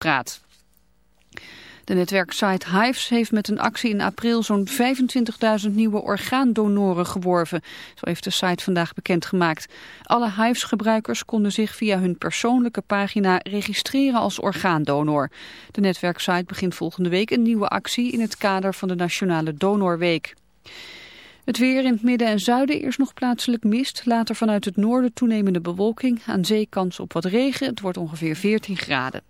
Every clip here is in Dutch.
praat. De netwerksite Hives heeft met een actie in april zo'n 25.000 nieuwe orgaandonoren geworven. Zo heeft de site vandaag bekendgemaakt. Alle Hives-gebruikers konden zich via hun persoonlijke pagina registreren als orgaandonor. De netwerksite begint volgende week een nieuwe actie in het kader van de Nationale Donorweek. Het weer in het midden en zuiden eerst nog plaatselijk mist. Later vanuit het noorden toenemende bewolking. Aan zee kans op wat regen. Het wordt ongeveer 14 graden.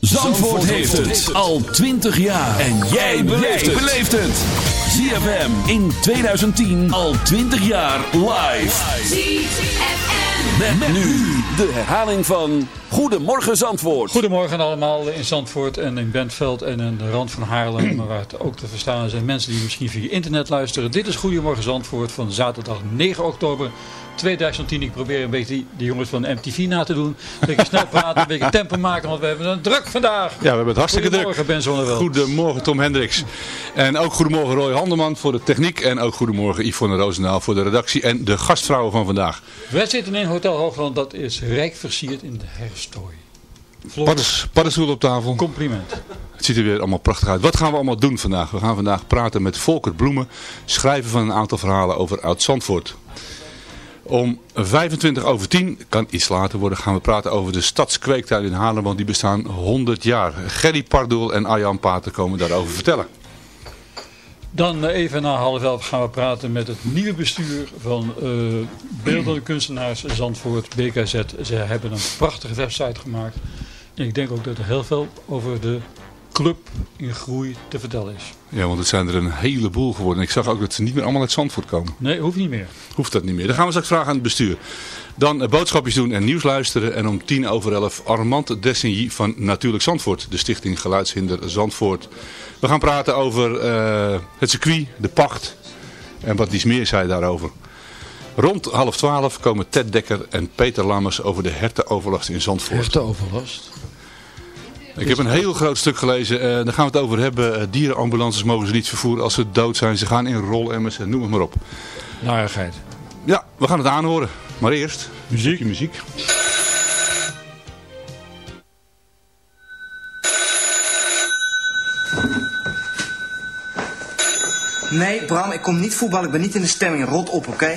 Zandvoort heeft het al 20 jaar. En jij beleeft het. ZFM in 2010 al 20 jaar live. ZFM. Met, nu de herhaling van Goedemorgen Zandvoort. Goedemorgen allemaal in Zandvoort en in Bentveld en in de rand van Haarlem. Maar waar het ook te verstaan zijn mensen die misschien via internet luisteren. Dit is Goedemorgen Zandvoort van zaterdag 9 oktober 2010. Ik probeer een beetje die, die jongens van MTV na te doen. Een beetje snel praten, een beetje tempo maken, want we hebben een druk vandaag. Ja, we hebben het hartstikke druk. Goedemorgen Ben Zonneveld. Goedemorgen Tom Hendricks. En ook goedemorgen Roy Handeman voor de techniek. En ook goedemorgen Yvonne Roosendaal voor de redactie en de gastvrouwen van vandaag. Wij zitten in Hotel Hoogland, dat is rijk versierd in de herstooi. Paddenstoel op tafel. compliment. Het ziet er weer allemaal prachtig uit. Wat gaan we allemaal doen vandaag? We gaan vandaag praten met Volker Bloemen. Schrijven van een aantal verhalen over Oud-Zandvoort. Om 25 over 10, kan iets later worden, gaan we praten over de stadskweektuin in Haarlem. Want die bestaan 100 jaar. Gerry Pardoel en Arjan Pater komen daarover vertellen. Dan eh, even na half elf gaan we praten met het nieuwe bestuur van eh Beeldende Kunstenaars Zandvoort, BKZ. Ze hebben een prachtige website gemaakt. En ik denk ook dat er heel veel over de club in groei te vertellen is. Ja, want het zijn er een heleboel geworden. Ik zag ook dat ze niet meer allemaal uit Zandvoort komen. Nee, hoeft niet meer. Hoeft dat niet meer. Dan gaan we straks vragen aan het bestuur. Dan eh, boodschapjes doen en nieuws luisteren. En om tien over elf Armand Dessigny van Natuurlijk Zandvoort. De stichting Geluidshinder Zandvoort. We gaan praten over eh, het circuit, de pacht en wat iets meer zei daarover. Rond half twaalf komen Ted Dekker en Peter Lammers over de hertenoverlast in Zandvoort. overlast. Ik heb een heel groot stuk gelezen. eh, daar gaan we het over hebben. Eh, dierenambulances mogen ze niet vervoeren als ze dood zijn. Ze gaan in rolemmers en noem het maar op. Narigheid. Ja, we gaan het aanhoren. Maar eerst muziek. muziek. Nee, Bram, ik kom niet voetballen. Ik ben niet in de stemming. Rot op, oké?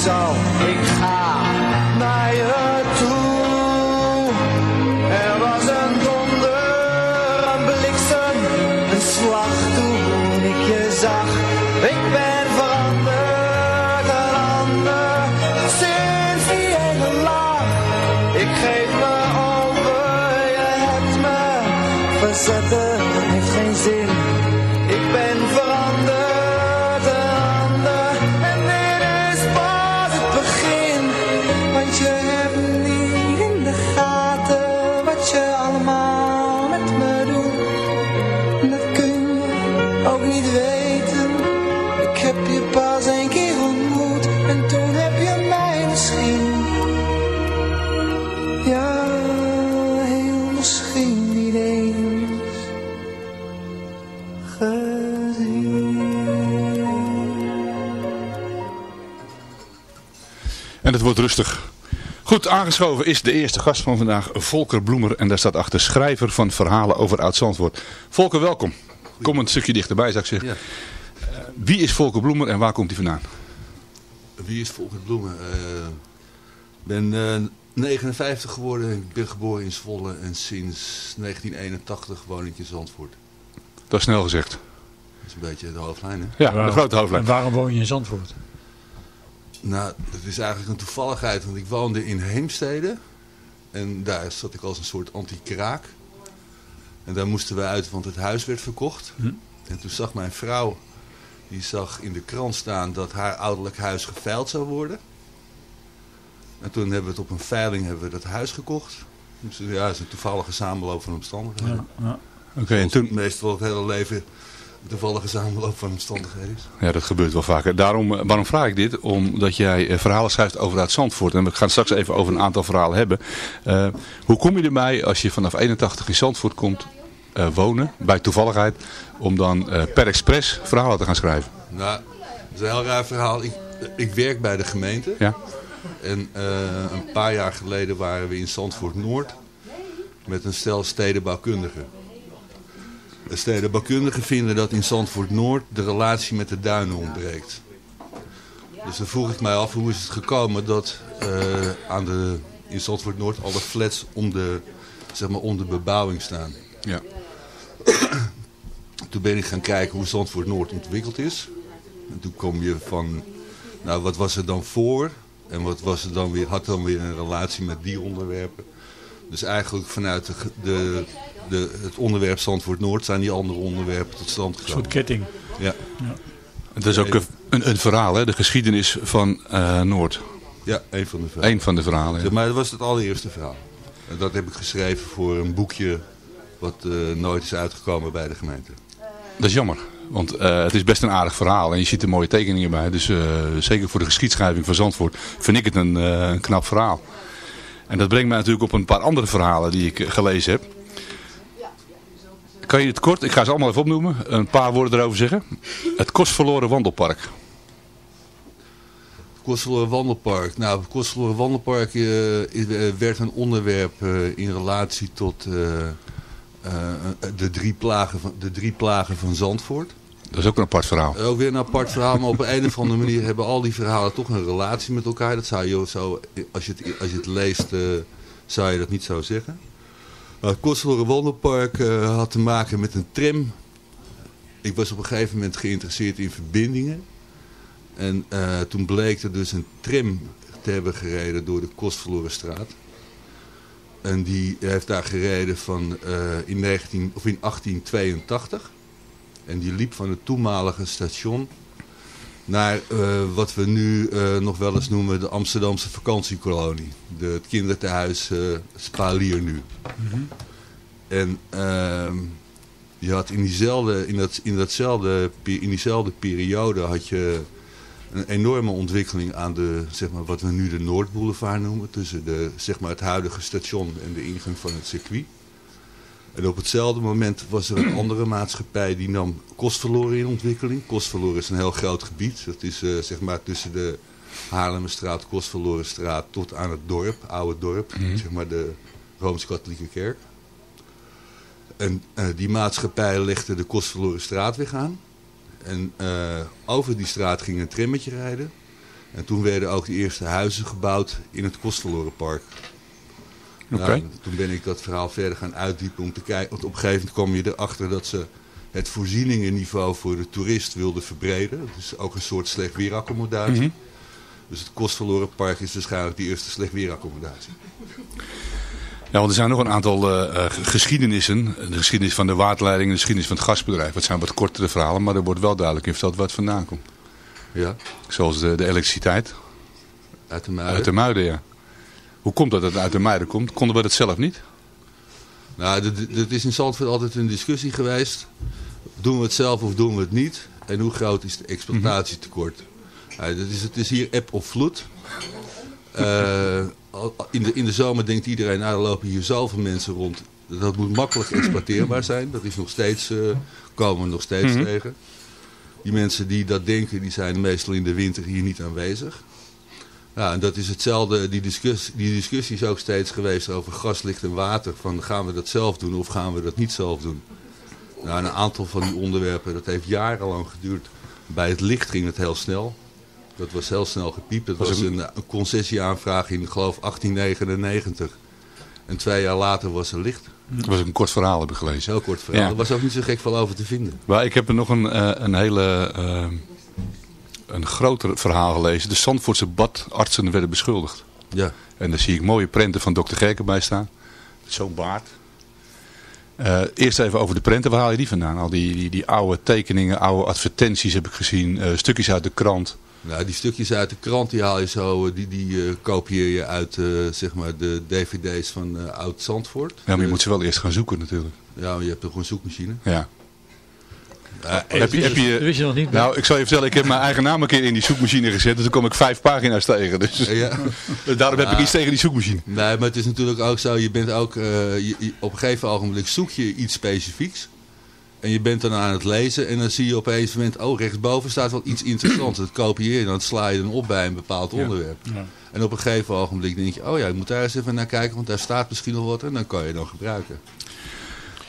ik Goed, aangeschoven is de eerste gast van vandaag, Volker Bloemer. En daar staat achter schrijver van verhalen over Oud-Zandvoort. Volker, welkom. Kom een stukje dichterbij, zou ik zeggen. Ja. Eh, wie is Volker Bloemer en waar komt hij vandaan? Wie is Volker Bloemen? Ik ben eh, 59 geworden, ik ben geboren in Zwolle en sinds 1981 woon ik in Zandvoort. Dat is snel gezegd. Dat is een beetje de hoofdlijn, hè? Ja, de grote hoofdlijn. En waarom woon je in Zandvoort? Nou, het is eigenlijk een toevalligheid, want ik woonde in Heemstede. En daar zat ik als een soort anti-kraak. En daar moesten we uit, want het huis werd verkocht. Hm. En toen zag mijn vrouw, die zag in de krant staan dat haar ouderlijk huis geveild zou worden. En toen hebben we het op een veiling hebben we dat huis gekocht. Dus ja, het is een toevallige samenloop van omstandigheden. Ja, ja. Oké, en toen... Meestal het hele leven toevallige samenloop van omstandigheden is. Ja, dat gebeurt wel vaker. Daarom, eh, waarom vraag ik dit? Omdat jij eh, verhalen schrijft over uit Zandvoort. En we gaan straks even over een aantal verhalen hebben. Eh, hoe kom je erbij als je vanaf 81 in Zandvoort komt wonen, bij toevalligheid, om dan per expres verhalen te gaan schrijven? Nou, dat is een heel raar verhaal. Ik, ik werk bij de gemeente. Ja? En een paar jaar geleden waren we in Zandvoort Noord met een stel stedenbouwkundigen. De stedenbouwkundigen vinden dat in Zandvoort Noord de relatie met de duinen ontbreekt. Dus dan vroeg ik mij af hoe is het gekomen dat eh, aan de, in Zandvoort Noord alle flats om de, zeg maar, om de bebouwing staan. Ja. Toen ben ik gaan kijken hoe Zandvoort Noord ontwikkeld is. En toen kom je van, nou wat was er dan voor? En wat was er dan weer, had dan weer een relatie met die onderwerpen? Dus eigenlijk vanuit de, de, de, het onderwerp Zandvoort Noord zijn die andere onderwerpen tot stand Een gekomen. soort ketting. Ja, Het is ook een, een, een verhaal, hè? de geschiedenis van eh, Noord. ja, een van de verhalen. Eén van de verhalen. ja. Ja, maar dat was het allereerste verhaal. En dat heb ik geschreven voor een boekje wat eh, nooit is uitgekomen bij de gemeente. Dat is jammer. Want eh, het is best een aardig verhaal en je ziet er mooie tekeningen bij. Dus eh, zeker voor de geschiedschrijving van Zandvoort vind ik het een, eh, een knap verhaal. En dat brengt mij natuurlijk op een paar andere verhalen die ik gelezen heb. Kan je het kort, ik ga ze allemaal even opnoemen, een paar woorden erover zeggen. Het kostverloren wandelpark. Kostverloren Wandelpark. Nou, het Kostverloren Wandelpark eh, eh, werd een onderwerp eh, in relatie tot de, drie plagen van, de drie plagen van Zandvoort. Dat is ook een apart verhaal. Ook weer een apart verhaal, maar op een of andere manier hebben al die verhalen toch een relatie met elkaar. Dat zou je zo, als je het, als je het leest, zou je dat niet zo zeggen. Het Kostverloren Wandelpark eh, had te maken met een tram. Ik was op een gegeven moment geïnteresseerd in verbindingen. En eh, toen bleek er dus een tram te hebben gereden door de Kostverlorenstraat. En die heeft daar gereden van, eh, in, 19, of in 1882. En die liep van het toenmalige station naar eh, wat we nu eh, nog wel eens noemen de Amsterdamse vakantiekolonie. De, het kinderthuis eh Spalier nu. En ehm, je had in, diezelfde, in, dat, in, datzelfde, in diezelfde periode had je een enorme ontwikkeling aan de, zeg maar, wat we nu de Noordboulevard noemen. Tussen de, zeg maar, het huidige station en de ingang van het circuit. En op hetzelfde moment was er een andere maatschappij die nam Kostverloren in ontwikkeling. Kostverloren is een heel groot gebied. Dat is eh, zeg maar tussen de Haarlemmerstraat, Kostverlorenstraat tot aan het dorp, oude dorp. Zeg maar de Rooms-Katholieke Kerk. En eh, die maatschappij legde de Kostverloren straatweg aan. En eh, over die straat ging een trammetje rijden. En toen werden ook de eerste huizen gebouwd in het Kostverlorenpark. Nou, toen ben ik dat verhaal verder gaan uitdiepen om te kijken. Want op een gegeven moment kwam je erachter dat ze het voorzieningenniveau voor de toerist wilden verbreden. Dat is ook een soort slecht weeraccommodatie. Mhm. Dus het Kostverlorenpark is waarschijnlijk de eerste slecht weeraccommodatie. Ja, want er zijn nog een aantal eh, eh, geschiedenissen. De geschiedenis van de waterleiding en de geschiedenis van het gasbedrijf. Het zijn wat kortere verhalen, maar er wordt wel duidelijk in verteld waar het vandaan komt. Ja, Zoals de, de elektriciteit uit de Muiden. uit de Muiden, ja. Hoe komt dat het uit de Muiden komt? Konden we dat zelf niet? Nou, dat- dat is in Zandvoort altijd een discussie geweest. Doen we het zelf of doen we het niet? En hoe groot is de exploitatietekort? Ja, dat is, het is hier eb of vloed. Eh, in, de, in de zomer denkt iedereen, nou er lopen hier zoveel mensen rond. Dat moet makkelijk exploiteerbaar zijn. Dat is nog steeds, eh, komen we nog steeds Mhm. tegen. Die mensen die dat denken, die zijn meestal in de winter hier niet aanwezig. Ja, en dat is hetzelfde, die discussie, die discussie is ook steeds geweest over gas, licht en water. Van gaan we dat zelf doen of gaan we dat niet zelf doen? Nou, een aantal van die onderwerpen, dat heeft jarenlang geduurd. Bij het licht ging het heel snel. Dat was heel snel gepiept. Dat Was een, een concessieaanvraag in, ik geloof, 1899. En twee jaar later was er licht. Dat was een kort verhaal, heb ik gelezen. Heel kort verhaal. Ja. Er was ook niet zo gek veel over te vinden. Maar ik heb er nog een, eh, een hele... eh, een groter verhaal gelezen. De Zandvoortse badartsen werden beschuldigd. Ja. En daar zie ik mooie prenten van dokter Gerken bij staan. Zo'n baard. Eh, eerst even over de prenten. Waar haal je die vandaan? Al die, die, die oude tekeningen, oude advertenties heb ik gezien. eh, stukjes uit de krant. Nou, die stukjes uit de krant die haal je zo, eh, die, die kopieer je uit zeg maar de dvd's van Oud Zandvoort. Ja, maar je moet ze wel eerst gaan zoeken natuurlijk. Ja, maar je hebt toch een zoekmachine. Ja. Heb je, heb je, Dat wist je nog niet. nou, ik zal je vertellen, ik heb mijn eigen naam een keer in die zoekmachine gezet. En toen kom ik vijf pagina's tegen. Dus ja. daarom heb ik iets tegen die zoekmachine. Nee, maar het is natuurlijk ook zo, je bent ook, eh, je- je- op een gegeven ogenblik zoek je iets specifieks. En je bent dan aan het lezen en dan zie je op een gegeven moment, oh rechtsboven staat wel iets interessants. Dat kopieer je dan, dat sla je dan op bij een bepaald onderwerp. Ja. En op een gegeven ogenblik denk je, oh ja, ik moet daar eens even naar kijken, want daar staat misschien nog wat en dan kan je dan gebruiken.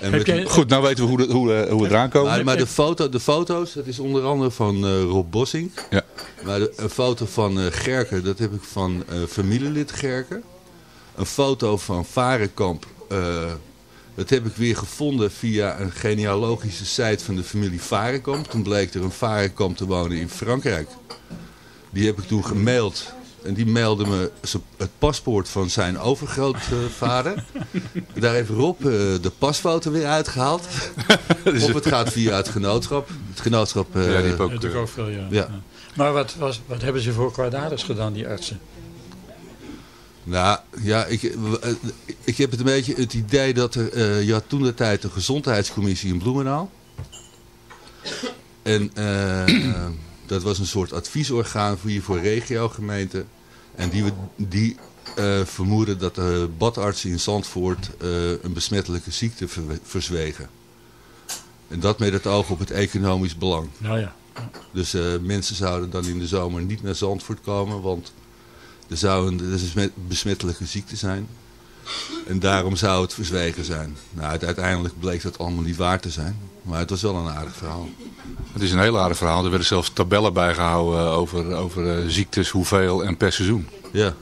En Heb met jij- die- Goed, nou weten we hoe, de, hoe, eh, hoe we eraan komen. maar, maar de, foto, de foto's, dat is onder andere van eh, Rob Bossink. Ja. Maar de, een foto van eh Gerken, dat heb ik van eh, familielid Gerken. Een foto van Varenkamp, eh, dat heb ik weer gevonden via een genealogische site van de familie Varenkamp. Toen bleek er een Varenkamp te wonen in Frankrijk. Die heb ik toen gemaild. En die mailde me het paspoort van zijn overgrootvader. Daar heeft Rob eh, de pasfoto weer uitgehaald. Of het gaat via het genootschap. Het genootschap... eh, Ja, die heeft ook, Natuurlijk eh, ook veel, ja. Ja. Maar wat, was, wat hebben ze voor kwaadaardigs gedaan, die artsen? Nou, ja, ik, ik heb het een beetje het idee dat er... eh, je had toen de tijd de gezondheidscommissie in Bloemendaal. En eh, dat was een soort adviesorgaan voor je voor regiogemeenten. En die, we- die eh, vermoeden dat de badartsen in Zandvoort eh, een besmettelijke ziekte ver- verzwegen. En dat met het oog op het economisch belang. Nou ja. Dus eh, mensen zouden dan in de zomer niet naar Zandvoort komen, want er zou een er is een besmet- besmettelijke ziekte zijn. En daarom zou het verzwegen zijn. Nou, uiteindelijk bleek dat allemaal niet waar te zijn. Maar het was wel een aardig verhaal. Het is een heel aardig verhaal. Er werden zelfs tabellen bijgehouden eh, over, over eh, ziektes, hoeveel en per seizoen. Ja.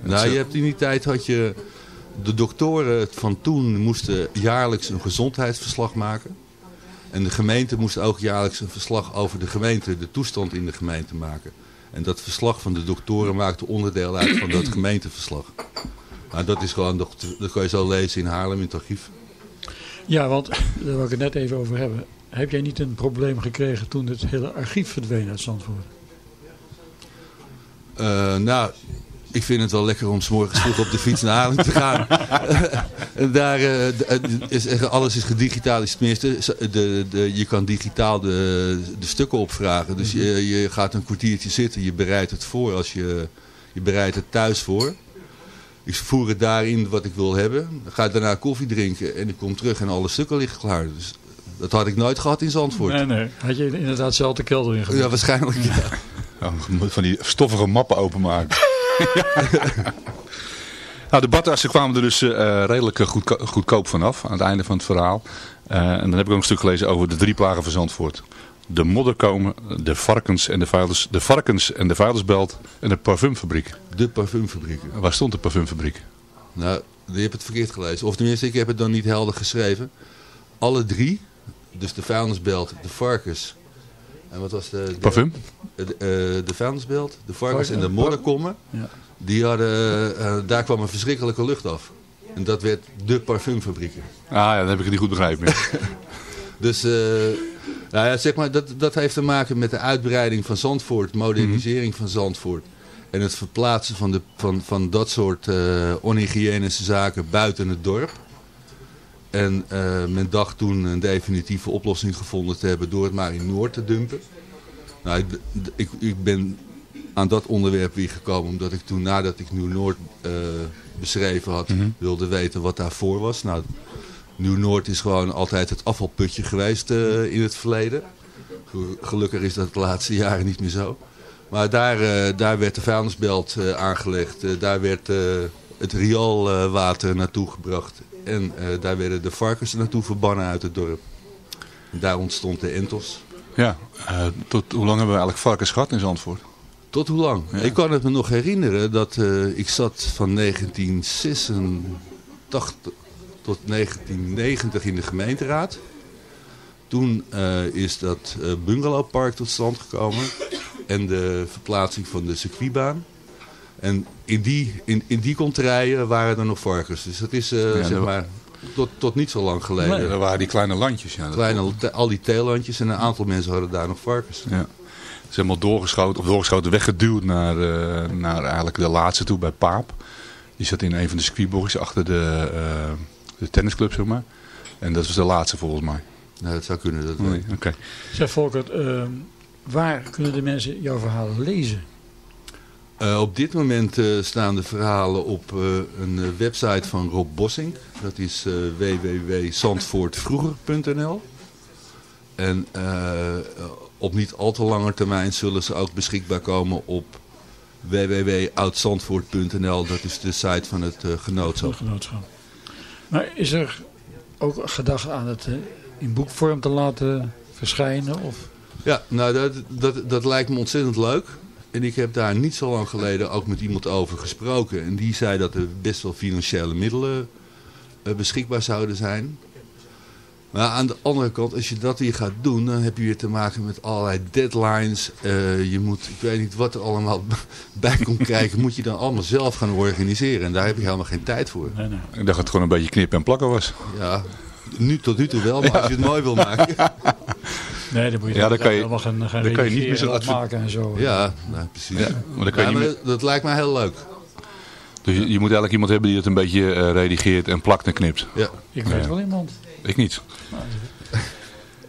Nou, je hebt in die tijd had je... De doktoren van toen moesten jaarlijks een gezondheidsverslag maken. En de gemeente moest ook jaarlijks een verslag over de gemeente, de toestand in de gemeente maken. En dat verslag van de doktoren maakte onderdeel uit van dat gemeenteverslag. Nou, dat is gewoon, dat kan je zo lezen in Haarlem in het archief. Ja, want daar wil ik het net even over hebben. Heb jij niet een probleem gekregen toen het hele archief verdween uit Zandvoort? Eh, nou, ik vind het wel lekker om 's morgens vroeg op de fiets naar Haarlem te gaan. daar eh, eh, is, alles is gedigitaliseerd. Tenminste, de, de, je kan digitaal de, de stukken opvragen. Dus je, je gaat een kwartiertje zitten. Je bereidt het voor als je, je bereidt het thuis voor. Ik voer het daarin wat ik wil hebben. Dan ga ik daarna koffie drinken en ik kom terug en alle stukken liggen klaar. Dus dat had ik nooit gehad in Zandvoort. Nee, nee. Had je inderdaad zelf de kelder in Ja, waarschijnlijk. Ja. Moet van die stoffige mappen openmaken. nou, de badassen kwamen er dus eh, redelijk eh, goedko- goedkoop vanaf aan het einde van het verhaal. Eh, en dan heb ik ook een stuk gelezen over de drie plagen van Zandvoort. De modderkomen, de varkens en de, vuilers, de varkens en de vuilnisbelt en de parfumfabriek. De parfumfabrieken. Waar stond de parfumfabriek? Nou, je hebt het verkeerd gelezen. Of tenminste, ik heb het dan niet helder geschreven. Alle drie, dus de vuilnisbelt, de varkens... En wat was de... de Parfum? De, eh, de vuilnisbelt, de varkens en de modderkommen. Ja. Die hadden, eh, daar kwam een verschrikkelijke lucht af. En dat werd de parfumfabrieken. Ah ja, dan heb ik het niet goed begrepen. Dus eh, nou ja, zeg maar, dat, dat heeft te maken met de uitbreiding van Zandvoort, modernisering van Zandvoort. En het verplaatsen van, de, van, van dat soort eh onhygiënische zaken buiten het dorp. En eh, men dacht toen een definitieve oplossing gevonden te hebben door het maar in Noord te dumpen. Nou, ik, ben- ik, ik ben aan dat onderwerp weer gekomen omdat ik toen nadat ik Nieuw-Noord eh, beschreven had, wilde weten wat daarvoor was. Nou, Nieuw-Noord is gewoon altijd het afvalputje geweest eh, in het verleden. Ge- Gelukkig is dat de laatste jaren niet meer zo. Maar daar, eh, daar werd de vuilnisbelt eh, aangelegd. Daar werd het rioolwater naartoe gebracht. En daar werden de varkens naartoe verbannen uit het dorp. Daar ontstond de entos. ja, tot hoe lang hebben we eigenlijk varkens gehad in Zandvoort? Tot hoe lang? Ik kan het me nog herinneren dat ik zat van 1986 tot 1990 in de gemeenteraad. Toen eh, is dat eh, bungalowpark tot stand gekomen en de verplaatsing van de circuitbaan. En in die, in, in die waren er nog varkens. Dus dat is eh, Ja, zeg maar tot, tot niet zo lang geleden. Dat waren die kleine landjes. Ja, Kleine, al die theelandjes en een aantal mensen hadden daar nog varkens. Ja. Ze is helemaal doorgeschoten, of doorgeschoten, weggeduwd naar, naar eigenlijk de laatste toe bij Paap. Die zat in een van de circuitboxjes achter de, de tennisclub, zeg maar. En dat was de laatste volgens mij. Nou, dat zou kunnen. Dat Nee, Oké. Zeg Volkert, ehm, waar kunnen de mensen jouw verhalen lezen? Eh, op dit moment eh, staan de verhalen op eh, een website van Rob Bossing. Dat is eh www.zandvoortvroeger.nl En eh, op niet al te lange termijn zullen ze ook beschikbaar komen op www.oudzandvoort.nl. Dat is de site van het eh, genootschap. Genootschap. Maar is er ook gedacht aan het eh, in boekvorm te laten verschijnen? Of? Ja, nou dat, dat, dat lijkt me ontzettend leuk. En ik heb daar niet zo lang geleden ook met iemand over gesproken. En die zei dat er best wel financiële middelen eh, beschikbaar zouden zijn. Maar aan de andere kant, als je dat weer gaat doen, dan heb je weer te maken met allerlei deadlines. Eh, je moet, ik weet niet wat er allemaal bij komt kijken, moet je dan allemaal zelf gaan organiseren. En daar heb je helemaal geen tijd voor. Nee, nee. Ik dacht dat het gewoon een beetje knippen en plakken was. Ja, nu tot nu toe wel, maar als je het mooi wil maken. nee, dan moet je Ja, dan kan je- helemaal gaan, gaan dan kan je niet meer zo'n en adver- opmaken en zo. Ja, nou, precies. Ja, maar dan kan je Ja, niet maar dat lijkt mij heel leuk. Dus je, je moet eigenlijk iemand hebben die het een beetje eh, redigeert en plakt en knipt. Ja. Ik weet wel iemand. Ik niet.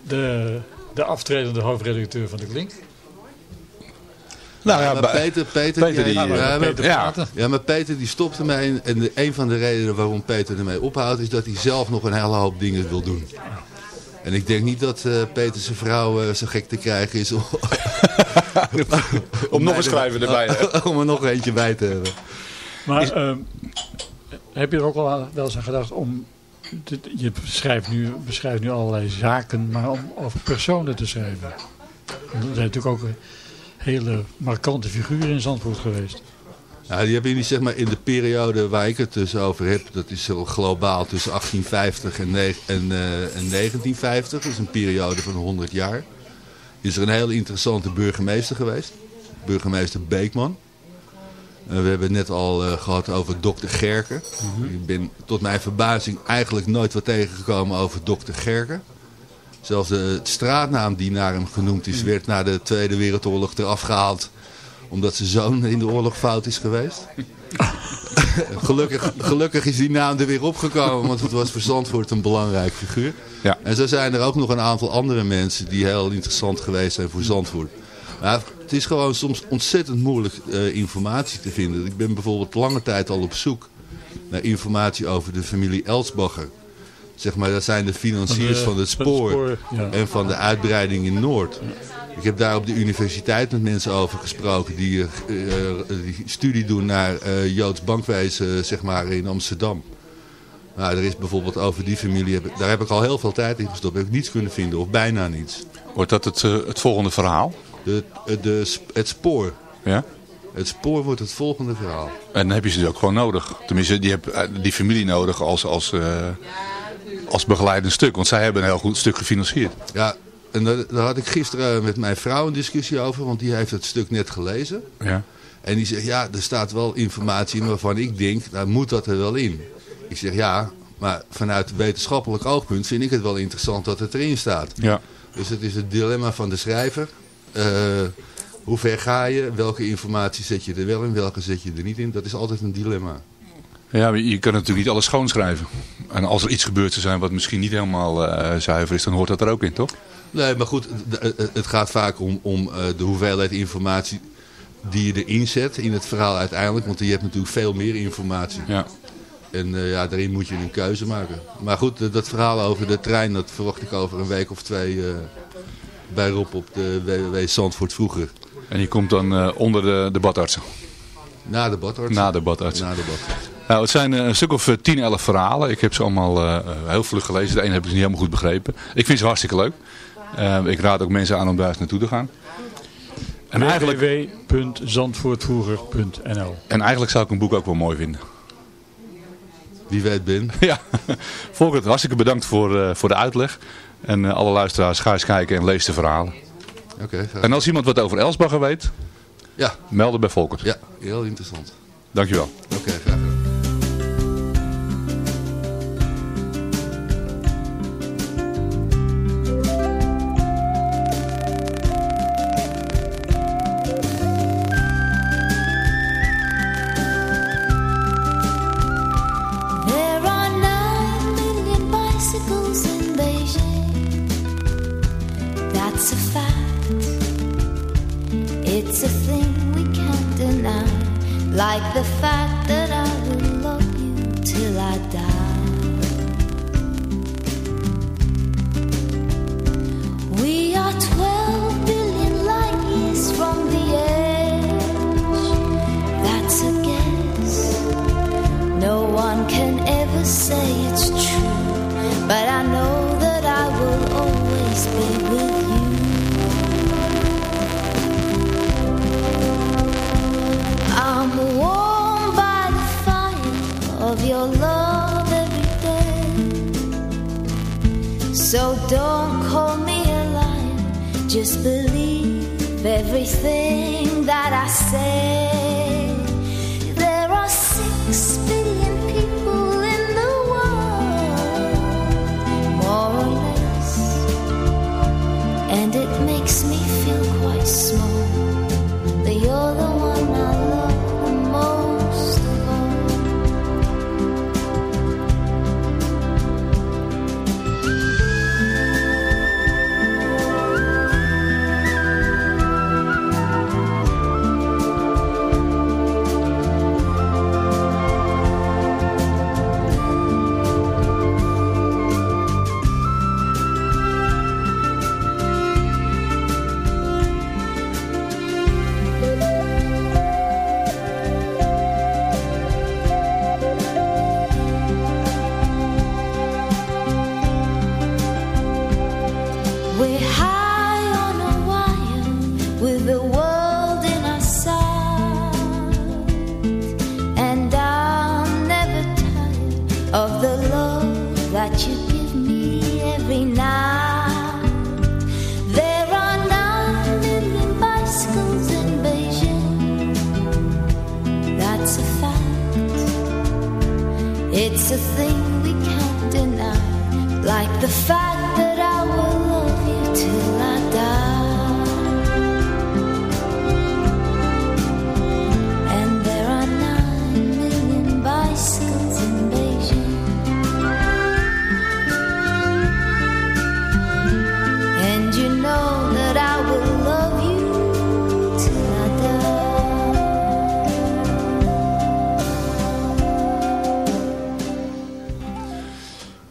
De, de aftredende hoofdredacteur van de Klink. Nou ja, maar Peter, Peter, Peter die, ja, eh, maar- Peter ja. praten. ja, maar Peter die stopt ermee. En de, een van de redenen waarom Peter ermee ophoudt... is dat hij zelf nog een hele hoop dingen wil doen. En ik denk niet dat eh, Peter zijn vrouw eh, zo gek te krijgen is... om, Om nog een schrijver erbij te hebben. om er nog eentje bij te hebben. Maar ehm, Heb je er ook al wel eens aan gedacht om... dit- Je beschrijft nu, beschrijft nu allerlei zaken, maar om over personen te schrijven. Er zijn natuurlijk ook hele markante figuren in Zandvoort geweest. Ja, die hebben jullie zeg maar in de periode waar ik het dus over heb, dat is zo globaal tussen 1850 en, en, eh, en 1950, dat is een periode van 100 jaar, is er een heel interessante burgemeester geweest, burgemeester Beekman. Eh, we hebben het net al eh, gehad over dokter Gerken. Ik ben tot mijn verbazing eigenlijk nooit wat tegengekomen over dokter Gerken. Zelfs de straatnaam die naar hem genoemd is, werd na de Tweede Wereldoorlog eraf gehaald omdat zijn zoon in de oorlog fout is geweest. gelukkig, gelukkig is die naam er weer opgekomen, want het was voor Zandvoort een belangrijk figuur. Ja. En zo zijn er ook nog een aantal andere mensen die heel interessant geweest zijn voor Zandvoort. Maar het is gewoon soms ontzettend moeilijk eh, informatie te vinden. Ik ben bijvoorbeeld lange tijd al op zoek naar informatie over de familie Elsbacher. Zeg maar, dat zijn de financiers Van het van het spoor, spoor, ja. en van de uitbreiding in Noord. Ik heb daar op de universiteit met mensen over gesproken die, eh, eh, die studie doen naar eh, Joods bankwezen zeg maar, in Amsterdam. Nou, er is bijvoorbeeld over die familie, daar heb ik al heel veel tijd in gestopt. Heb ik niets kunnen vinden, of bijna niets. Wordt dat het, het volgende verhaal? De, de, de het spoor. Ja? Het spoor wordt het volgende verhaal. En dan heb je ze ook gewoon nodig. Tenminste, die heb eh, die familie nodig als, als, eh, als begeleidend stuk. Want zij hebben een heel goed stuk gefinancierd. Ja, en daar, daar had ik gisteren met mijn vrouw een discussie over, want die heeft het stuk net gelezen. Ja. En die zegt, ja, er staat wel informatie in waarvan ik denk, nou moet dat er wel in. Ik zeg, ja, maar vanuit wetenschappelijk oogpunt vind ik het wel interessant dat het erin staat. Ja. Dus het is het dilemma van de schrijver. Eh, hoe ver ga je? Welke informatie zet je er wel in? Welke zet je er niet in? Dat is altijd een dilemma. Ja, maar je kan natuurlijk niet alles schoonschrijven. En als er iets gebeurd zou zijn wat misschien niet helemaal eh, zuiver is, dan hoort dat er ook in, toch? Nee, maar goed, eh, het gaat vaak om, om de hoeveelheid informatie die je erin zet in het verhaal uiteindelijk. Want je hebt natuurlijk veel meer informatie. Ja. En ja, daarin moet je een keuze maken. Maar goed, dat verhaal over de trein, dat verwacht ik over een week of twee bij Rob op de WWW Zandvoort vroeger. En die komt dan eh, onder de, de badartsen. Na de badarts. Na de badartsen. Na de badarts. Nou, het zijn eh, een stuk of eh, 10, 11 verhalen. Ik heb ze allemaal eh, heel vlug gelezen. De ene heb ik niet helemaal goed begrepen. Ik vind ze hartstikke leuk. Eh, ik raad ook mensen aan om daar eens naartoe te gaan. En eigenlijk, www.zandvoortvroeger.nl en eigenlijk zou ik een boek ook wel mooi vinden. Wie weet Ben. Ja, Volkert, hartstikke bedankt voor, eh, voor de uitleg. En eh, alle luisteraars, ga eens kijken en lees de verhalen. Oké. En als iemand wat over Elsbacher weet, Ja, melden bij Volkert. ja, heel interessant. Dankjewel. Oké, graag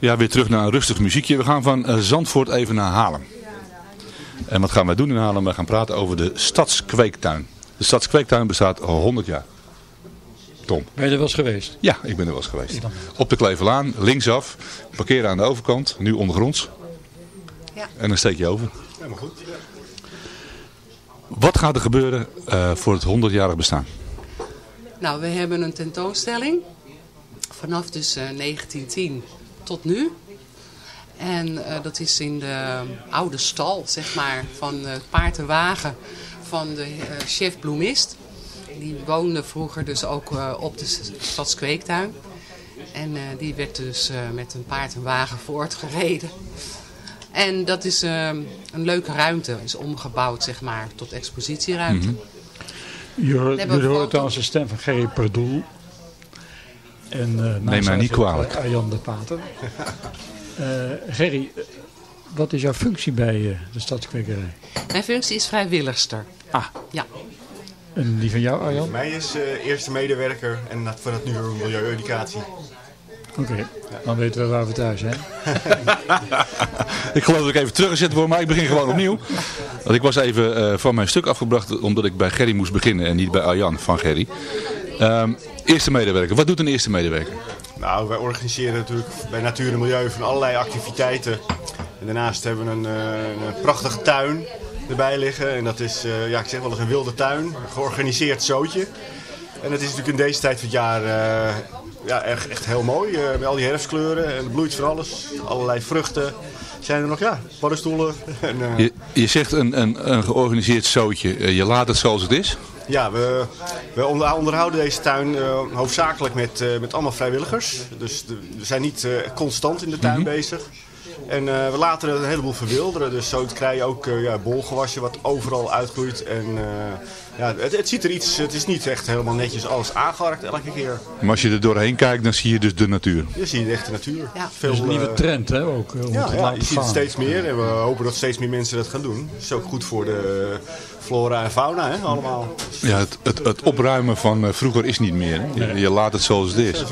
Ja, weer terug naar een rustig muziekje. We gaan van eh, Zandvoort even naar Haarlem. En wat gaan wij doen in Haarlem? We gaan praten over de Stadskweektuin. De Stadskweektuin bestaat al 100 jaar. Tom. Ben je er wel eens geweest? Ja, ik ben er wel eens geweest. Op de Kleverlaan, linksaf. Parkeren aan de overkant, nu ondergronds. Ja. En dan steek je over. Helemaal goed. Wat gaat er gebeuren eh, voor het 100-jarig bestaan? Nou, we hebben een tentoonstelling. Vanaf dus eh, 1910 tot nu. En eh, dat is in de oude stal, zeg maar, van het paard en wagen van de eh, chef bloemist. Die woonde vroeger dus ook eh, op de stadskweektuin. En eh, die werd dus eh, met een paard en wagen voortgereden. En dat is eh, een leuke ruimte, is omgebouwd zeg maar tot expositieruimte. Je hoort, je hoort trouwens de stem van Gerry Perdoel. En, uh, Neem mij niet kwalijk. Arjan de Pater. Eh, Gerry, eh, wat is jouw functie bij eh, de stadskwekerij? Mijn functie is vrijwilligster. Ah. Ja. En die van jou Arjan? Mij is eh, eerste medewerker en nat- voor Natuur Milieueducatie. Oké, dan weten we waar we thuis zijn. Ik geloof dat ik even teruggezet word, maar ik begin gewoon opnieuw. Want ik was even eh, van mijn stuk afgebracht omdat ik bij Gerry moest beginnen en niet bij Arjan van Gerry. Ehm, eerste medewerker. Wat doet een eerste medewerker? Nou, wij organiseren natuurlijk bij Natuur en Milieu van allerlei activiteiten. En daarnaast hebben we een, eh, een prachtige tuin erbij liggen. En dat is, eh, ja, ik zeg wel eens een wilde tuin. Een georganiseerd zootje. En het is natuurlijk in deze tijd van het jaar eh, ja, echt, echt heel mooi. met al die herfstkleuren. En het bloeit van alles. Allerlei vruchten. Zijn er nog, ja, paddenstoelen. En, Je, je zegt een, een, een georganiseerd zootje. Je laat het zoals het is. Ja, we, we onder- onderhouden deze tuin eh, hoofdzakelijk met, eh, met allemaal vrijwilligers. Dus de- we zijn niet eh, constant in de tuin bezig. En we laten er een heleboel verwilderen. Dus zo krijg je ook ja, bolgewassen wat overal uitgroeit. En ja, het, het ziet er iets, het is niet echt helemaal netjes alles aangeharkt elke keer. Maar als je er doorheen kijkt, dan zie je dus de natuur. Je ziet de echte natuur. Ja. Dat is een nieuwe eh, trend hè, ook. eh, Om ja, het te ja, laten je ziet het steeds meer en we hopen dat steeds meer mensen dat gaan doen. Het is ook goed voor de flora en fauna, hè, allemaal. Ja, het, het, het opruimen van eh, vroeger is niet meer. hè. Je, je laat het zoals het is.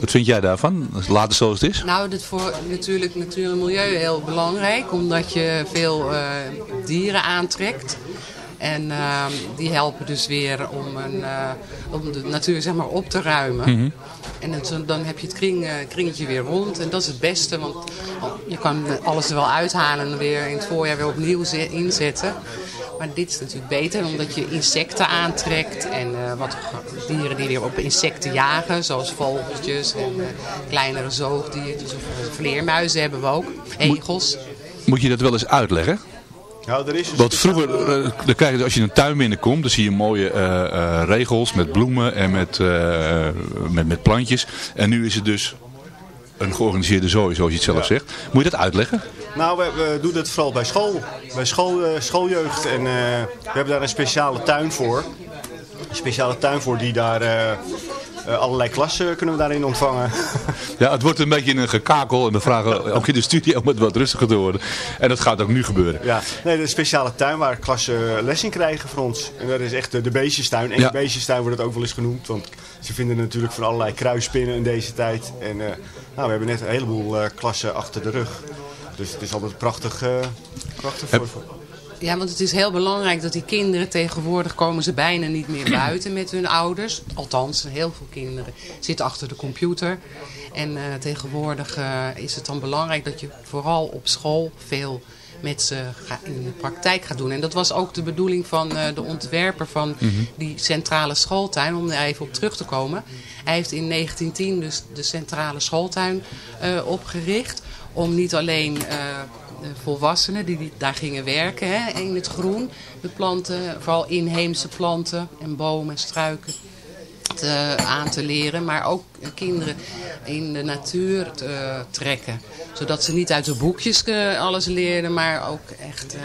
Wat vind jij daarvan? Laat het zoals het is? Nou, dit voor natuurlijk natuur en milieu heel belangrijk, omdat je veel eh, dieren aantrekt. En ehm, die helpen dus weer om, een, eh, om de natuur zeg maar, op te ruimen. Mhm. En dan, dan heb je het kring, eh, kringetje weer rond. En dat is het beste, want je kan alles er wel uithalen en weer in het voorjaar weer opnieuw ze- inzetten. Maar dit is natuurlijk beter, omdat je insecten aantrekt. En eh, wat dieren die weer op insecten jagen, zoals vogeltjes en kleinere zoogdiertjes. Of vleermuizen hebben we ook, egels. Moet je dat wel eens uitleggen? Nou, er is speciale- vroeger, eh, dan krijg je, als je een tuin binnenkomt, dan zie je mooie eh, eh, regels met bloemen en met, met, met plantjes. En nu is het dus een georganiseerde zooi, zoals je het zelf Ja. zegt. Moet je dat uitleggen? Nou, we, we doen het vooral bij school. Bij school, schooljeugd. En we hebben daar een speciale tuin voor. Een speciale tuin voor die daar... eh, allerlei klassen kunnen we daarin ontvangen. Ja, het wordt een beetje een gekakel en we vragen ook in de studio om het wat rustiger te worden. En dat gaat ook nu gebeuren. Ja, nee, een speciale tuin waar klassen les in krijgen voor ons. En dat is echt de, de beestjestuin. En Ja. de beestjestuin wordt het ook wel eens genoemd. Want ze vinden natuurlijk van allerlei kruispinnen in deze tijd. En eh, nou, we hebben net een heleboel eh, klassen achter de rug. Dus het is altijd prachtig, prachtig voor, voor- Ja, want het is heel belangrijk dat die kinderen tegenwoordig komen ze bijna niet meer buiten met hun ouders. Althans, heel veel kinderen zitten achter de computer. En eh, tegenwoordig eh, is het dan belangrijk dat je vooral op school veel met ze in de praktijk gaat doen. En dat was ook de bedoeling van eh, de ontwerper van Mhm. die centrale schooltuin, om er even op terug te komen. Hij heeft in 1910 dus de centrale schooltuin opgericht. Om niet alleen volwassenen die die daar gingen werken hè, in het groen, de planten, vooral inheemse planten en bomen en struiken te, aan te leren. Maar ook kinderen in de natuur te trekken. Zodat ze niet uit de boekjes eh, alles leerden, maar ook echt eh,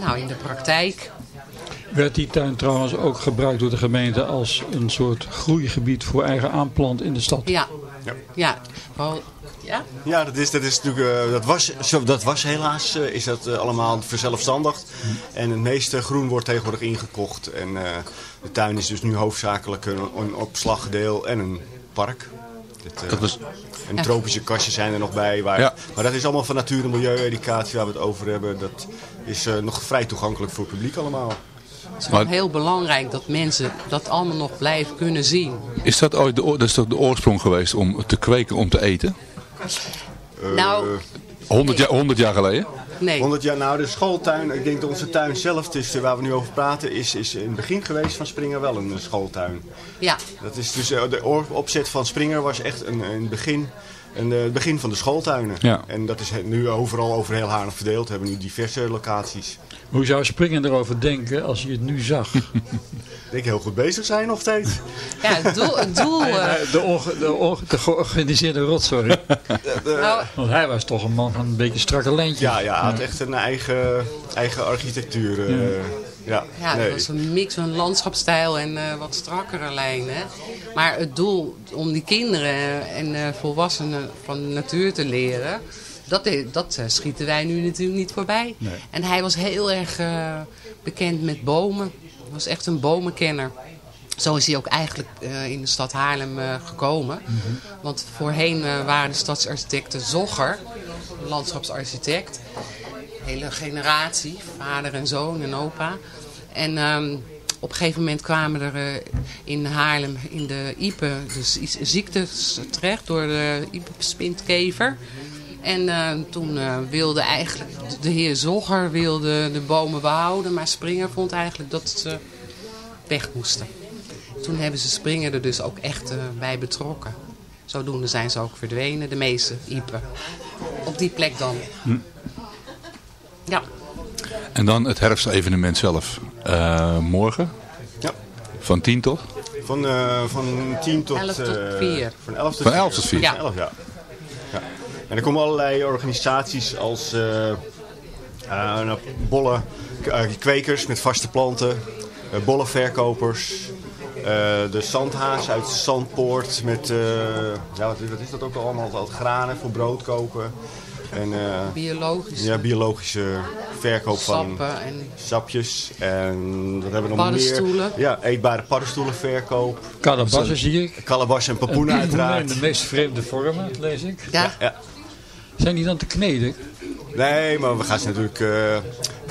nou, in de praktijk. Werd die tuin trouwens ook gebruikt door de gemeente als een soort groeigebied voor eigen aanplant in de stad? Ja, ja. Vooral, ja? Ja, dat, is, dat, is natuurlijk, eh, dat, was, zo, dat was helaas eh, is dat, eh, allemaal verzelfstandigd. En het meeste groen wordt tegenwoordig ingekocht. En eh, de tuin is dus nu hoofdzakelijk een, een opslagdeel en een park. Dit, eh, Dat was- En tropische kastjes zijn er nog bij. Waar, Ja. Maar dat is allemaal van natuur- en milieu-educatie waar we het over hebben. Dat is eh, nog vrij toegankelijk voor het publiek allemaal. Het is wel heel belangrijk dat mensen dat allemaal nog blijven kunnen zien. Is dat ooit de, oor- dat is toch de oorsprong geweest om te kweken om te eten? Nou, 100 jaar, 100 jaar geleden? nee. 100 jaar, nou de schooltuin, ik denk dat onze tuin zelf, dus, eh, waar we nu over praten, is, is in het begin geweest van Springer wel een eh, schooltuin. Ja, Dat is dus, eh, de opzet van Springer was echt een, een begin, eh, het begin van de schooltuinen. Ja. En dat is nu overal over heel Haarlem verdeeld. We hebben nu diverse locaties. Hoe zou Springer erover denken als hij het nu zag? Ik denk heel goed bezig zijn nog steeds. ja het doel... Het doel eh, de, de, de georganiseerde rotzooi. nou, Want hij was toch een man van een beetje strakke lijntjes. Ja, ja, hij had echt een eigen, eigen architectuur. eh, ja. Ja, nee. dat was een mix van landschapstijl en eh, wat strakkere lijnen. Maar het doel om die kinderen en eh, volwassenen van de natuur te leren... dat, dat eh, schieten wij nu natuurlijk niet voorbij. En hij was heel erg bekend met bomen. Hij was echt een bomenkenner. Zo is hij ook eigenlijk in de stad Haarlem gekomen. Want voorheen waren de stadsarchitecten Zogger, landschapsarchitect. Hele generatie, vader en zoon en opa. En ehm, op een gegeven moment kwamen er eh, in Haarlem in de Ipe dus ziektes terecht door de Ipe-spintkever. En eh, toen eh, wilde eigenlijk de heer Zogger wilde de bomen behouden, maar Springer vond eigenlijk dat ze weg moesten. Toen hebben ze Springer er dus ook echt eh, bij betrokken. Zodoende zijn ze ook verdwenen, de meeste Ipe. Op die plek dan. Ja. En dan het herfstevenement zelf. Eh, morgen? Ja. Van 10 tot? Van, eh, van 10 tot... 11 tot eh, 4. Van 11 tot Van 4. 11 tot 4. Ja. 11, ja. ja. En er komen allerlei organisaties als eh, eh, nou, bolle eh, kwekers met vaste planten, eh bollenverkopers, eh, de zandhaas uit Zandpoort met, eh, ja, wat, is, wat is dat ook allemaal, al granen voor brood kopen. En, eh, Biologisch. ja, biologische verkoop van Sappen en sapjes. En wat hebben we nog Paddenstoelen. meer? Ja, eetbare paddenstoelenverkoop. Kalabassen zie ik. Kalabas en papoenen En uiteraard. In de meest vreemde vormen, lees ik. ja. Ja. Zijn die dan te kneden? Nee, maar we gaan ze natuurlijk... eh,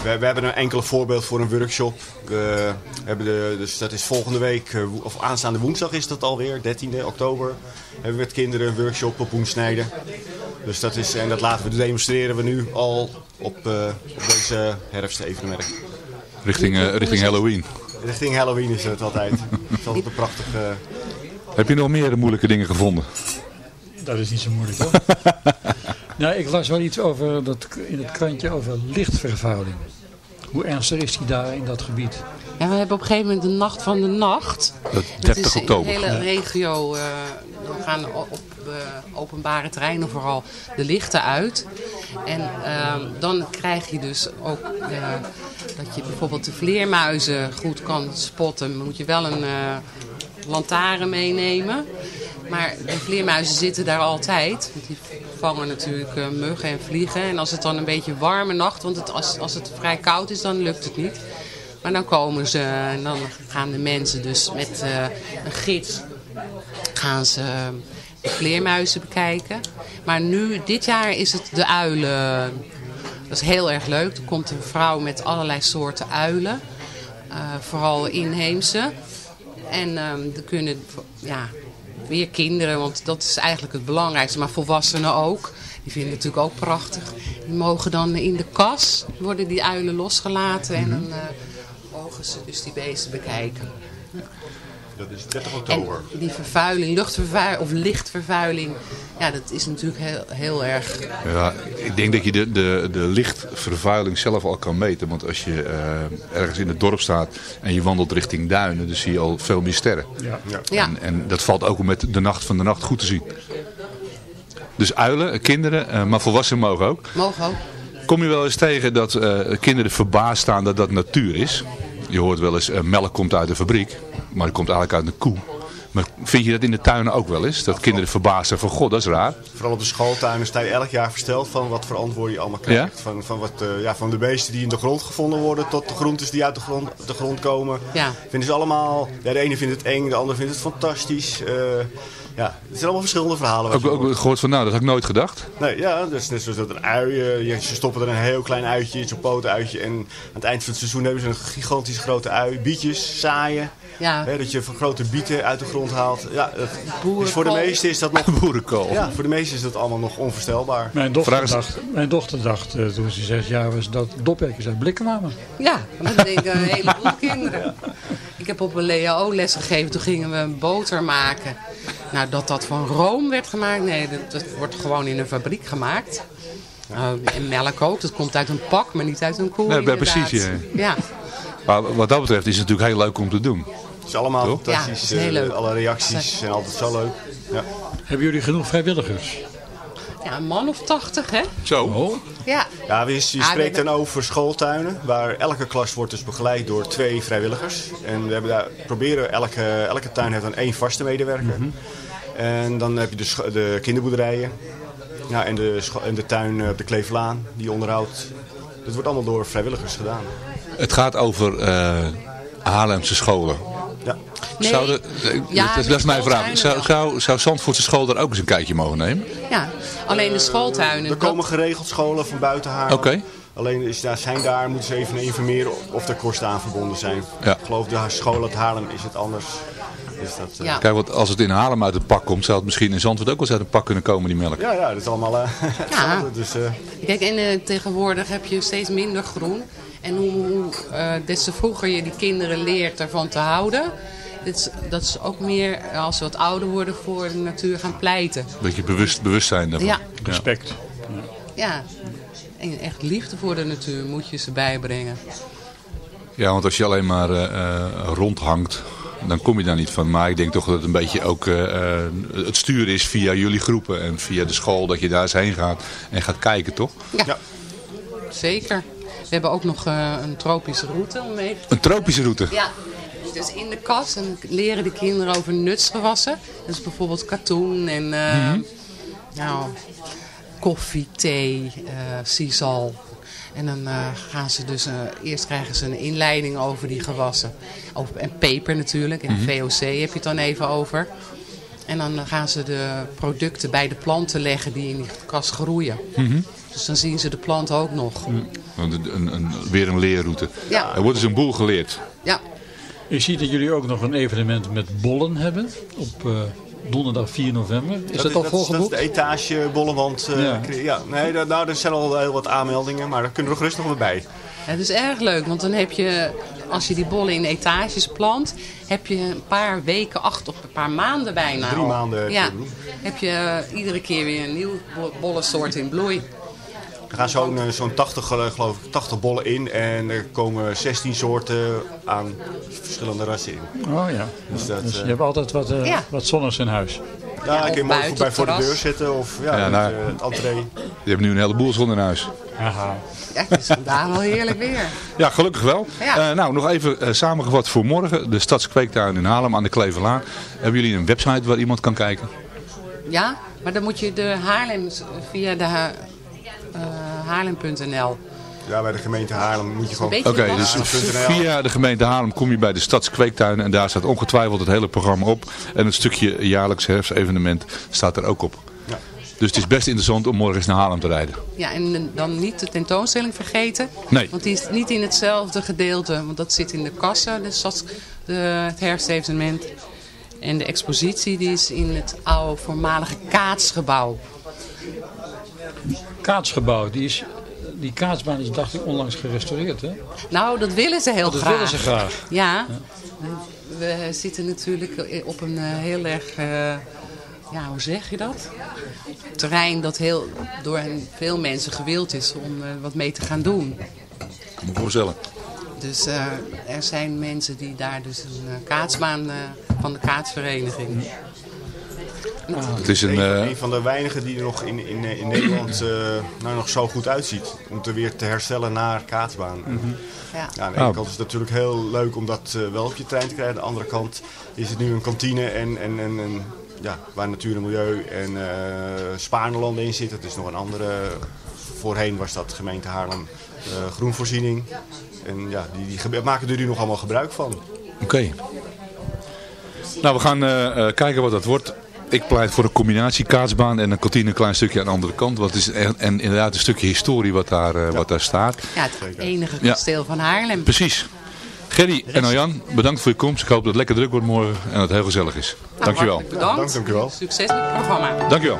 we, we hebben een enkele voorbeeld voor een workshop. We hebben de, dus dat is volgende week, eh, of aanstaande woensdag is dat alweer, 13 oktober. Hebben we met kinderen een workshop op snijden. Dus dat is, en dat laten we demonstreren we nu al op, eh, op deze herfstevenement. Richting, eh, richting Halloween. Richting Halloween is het altijd. Het is altijd een prachtig... eh, Heb je nog meer moeilijke dingen gevonden? Dat is niet zo moeilijk hoor. nou, ik las wel iets over dat, in het krantje over lichtvervuiling. Hoe ernstig is die daar in dat gebied? Ja, we hebben op een gegeven moment de nacht van de nacht. Dat Het 30 is oktober. in de hele regio, eh dan gaan op eh, openbare terreinen vooral de lichten uit. En ehm, dan krijg je dus ook eh, dat je bijvoorbeeld de vleermuizen goed kan spotten. Dan moet je wel een eh lantaarn meenemen. Maar de vleermuizen zitten daar altijd. Want die vangen natuurlijk eh, muggen en vliegen. En als het dan een beetje warme nacht, want het, als, als het vrij koud is, dan lukt het niet. Maar dan komen ze en dan gaan de mensen dus met eh, een gids gaan ze eh, de vleermuizen bekijken. Maar nu, dit jaar is het de uilen. Dat is heel erg leuk. Er komt een vrouw met allerlei soorten uilen. vooral inheemse. En ehm er kunnen ja, weer kinderen, want dat is eigenlijk het belangrijkste. Maar volwassenen ook. Die vinden het natuurlijk ook prachtig. Die mogen dan in de kas, worden die uilen losgelaten. En dan eh, mogen ze dus die beesten bekijken. Dat is 30 oktober. En die vervuiling, luchtvervuiling of lichtvervuiling, ja, dat is natuurlijk heel, heel erg... Ja, ik denk dat je de, de, de lichtvervuiling zelf al kan meten. Want als je eh, ergens in het dorp staat en je wandelt richting duinen, dan zie je al veel meer sterren. Ja. Ja. En, en dat valt ook met de nacht van de nacht goed te zien. Dus uilen, kinderen, eh, maar volwassenen mogen ook. Mogen ook. Kom je wel eens tegen dat eh, kinderen verbaasd staan dat dat natuur is? Je hoort wel eens, eh, melk komt uit de fabriek, maar het komt eigenlijk uit een koe. Maar vind je dat in de tuinen ook wel eens? Dat kinderen verbaasd zijn van, god, dat is raar. Vooral op de schooltuinen sta je elk jaar versteld van wat voor antwoorden je allemaal krijgt. Van, van, wat, eh, ja, van de beesten die in de grond gevonden worden tot de groentes die uit de grond, de grond komen. Ja. Vinden ze allemaal, ja, de ene vindt het eng, de andere vindt het fantastisch. Eh, ja, het zijn allemaal verschillende verhalen. Ook, je ook hoort. gehoord van, nou, dat had ik nooit gedacht. Nee, ja, dus net zoals dat een ui, eh, je- ze stoppen er een heel klein uitje, zo'n pootuitje. En aan het eind van het seizoen hebben ze een gigantisch grote ui. Bietjes, zaaien. Ja. Hè, dat je van grote bieten uit de grond haalt. Ja, dat, Boerenkool. dus voor de meesten is dat nog... Boerenkool. Ja, voor de meesten is dat allemaal nog onvoorstelbaar. Mijn dochter Vraag is- dacht, mijn dochter dacht eh, toen ze zes jaar was dat dopwerkers uit blikken kwamen. Ja, dat denken een heleboel kinderen. Ik heb op een LEO les gegeven, toen gingen we een boter maken. Nou, dat dat van room werd gemaakt, nee, dat, dat wordt gewoon in een fabriek gemaakt. Uh, en melk ook, dat komt uit een pak, maar niet uit een koe Nee, precies, ja. ja. Maar wat dat betreft is het natuurlijk heel leuk om te doen. Het is allemaal Toch? Ja, fantastisch. het is heel eh, leuk. alle reacties zijn altijd zo leuk. Ja. Hebben jullie genoeg vrijwilligers? Ja, een man of tachtig, hè? Zo. Oh, Ja, Ja, je, je Ah, spreekt dan over schooltuinen, waar elke klas wordt dus begeleid door twee vrijwilligers. En we hebben daar, proberen, elke, elke tuin heeft dan één vaste medewerker. En dan heb je de, de kinderboerderijen ja, en, de, en de tuin eh, op de Kleeflaan, die onderhoudt. Dat wordt allemaal door vrijwilligers gedaan. Het gaat over eh Haarlemse scholen. Ja. Nee. Zou de, Ja, dat, is mijn vraag. Zou, zou, zou Zandvoortse school daar ook eens een kijkje mogen nemen? ja. alleen de schooltuinen. Er komen geregeld scholen van buiten Haarlem. Oké. Alleen is, daar, zijn daar, moeten ze even informeren of er kosten aan verbonden zijn. Ja. Ik geloof de school uit Haarlem is het anders. Dus dat, eh, Ja. Kijk, want als het in Haarlem uit het pak komt, zou het misschien in Zandvoort ook wel eens uit het pak kunnen komen, die melk. ja, ja, dat is allemaal eh, hetzelfde. Dus, eh, Kijk, en tegenwoordig heb je steeds minder groen. En hoe, hoe eh, des te vroeger je die kinderen leert ervan te houden... Is, dat is ook meer eh, als ze wat ouder worden voor de natuur gaan pleiten. Een beetje bewust, bewustzijn daarvan. Ja. respect. Ja, en echt liefde voor de natuur moet je ze bijbrengen. Ja, want als je alleen maar eh, eh, rondhangt, dan kom je daar niet van. Maar ik denk toch dat het een beetje ook eh, eh, het stuur is via jullie groepen en via de school, dat je daar eens heen gaat en gaat kijken, toch? Ja, Ja. zeker. We hebben ook nog eh, een tropische route om mee Een tropische route. Ja, dus in de kast en leren de kinderen over nutsgewassen. Dus bijvoorbeeld katoen en eh, nou, koffie, thee, eh sisal. En dan gaan ze dus, eh, eerst krijgen ze een inleiding over die gewassen. Over, en peper natuurlijk, en VOC heb je het dan even over. En dan gaan ze de producten bij de planten leggen die in die kast groeien. Dus dan zien ze de plant ook nog. Want een, een, weer een leerroute. Ja. Er wordt dus een boel geleerd. Ja, Ik zie dat jullie ook nog een evenement met bollen hebben op eh, donderdag 4 november. Is dat, al dat, is, dat is volgeboekt? de etage bollenwand. eh, Ja. Nee, daar, nou, er zijn al heel wat aanmeldingen, maar daar kunnen we nog rustig nog bij. Het is erg leuk, want dan heb je, als je die bollen in etages plant, heb je een paar weken, acht of een paar maanden bijna Drie al. maanden heb je Ja, heb je eh, iedere keer weer een nieuw bo- bollensoort in bloei. Er gaan zo'n eh, zo'n 80, eh, geloof ik, 80 bollen in en er komen 16 soorten aan verschillende rassen in. Oh ja. Dus dat, Dus je eh, hebt altijd wat, Ja. wat zonnigs in huis. ja, of ik kan mooi bij voor de deur zitten of ja, Ja, met, nou. eh, het entree. Je hebt nu een heleboel zon in huis. Aha. Ja, het is vandaag wel heerlijk weer. Ja, gelukkig wel. Ja. Eh, nou, nog even samengevat voor morgen. De Stadskweektuin in Haarlem aan de Kleverlaan. Hebben jullie een website waar iemand kan kijken? Ja, maar dan moet je de Haarlem via de haarlem.nl. Ja, bij de gemeente Haarlem moet je gewoon... Een Oké, dus via de gemeente Haarlem kom je bij de Stadskweektuin. En daar staat ongetwijfeld het hele programma op. En het stukje jaarlijks herfstevenement staat er ook op. Ja. Dus het is best interessant om morgen eens naar Haarlem te rijden. Ja, en dan niet de tentoonstelling vergeten. Nee. Want die is niet in hetzelfde gedeelte. Want dat zit in de kassa, de stads, de, het herfstevenement. En de expositie die is in het oude voormalige kaatsgebouw. Kaatsgebouw, die, is, die kaatsbaan is dacht ik onlangs gerestaureerd hè? Nou, dat willen ze heel Dat graag. willen ze graag. Ja. we zitten natuurlijk op een eh, heel erg, eh, ja, hoe zeg je dat? Terrein dat heel, door veel mensen gewild is om eh, wat mee te gaan doen. Voorstellen. Dus eh, er zijn mensen die daar dus een kaatsbaan eh, van de kaatsvereniging. Het is een, eh, een van de weinigen die er nog in, in, in Nederland eh, nou, nog zo goed uitziet. Om het weer te herstellen naar kaatsbaan. Ja. Ja, aan de ene Ah. kant is het natuurlijk heel leuk om dat eh, wel op je trein te krijgen. Aan de andere kant is het nu een kantine en, en, en, en ja, waar natuur en milieu en eh Spaarnelanden in zitten. Het is nog een andere. Voorheen was dat gemeente Haarlem eh, groenvoorziening. En ja, die, die maken er nu nog allemaal gebruik van. Oké. Nou, we gaan eh, eh, kijken wat dat wordt. Ik pleit voor een combinatie kaatsbaan en een kantine een klein stukje aan de andere kant. Wat is, en, en inderdaad een stukje historie wat daar, eh, wat daar staat. Ja, het enige Ja. kasteel van Haarlem. Precies. Gerry en Arjan, bedankt voor je komst. Ik hoop dat het lekker druk wordt morgen en dat het heel gezellig is. Dankjewel. Hartelijk Bedankt. Dank, dank u wel. Succes met het programma. Dankjewel.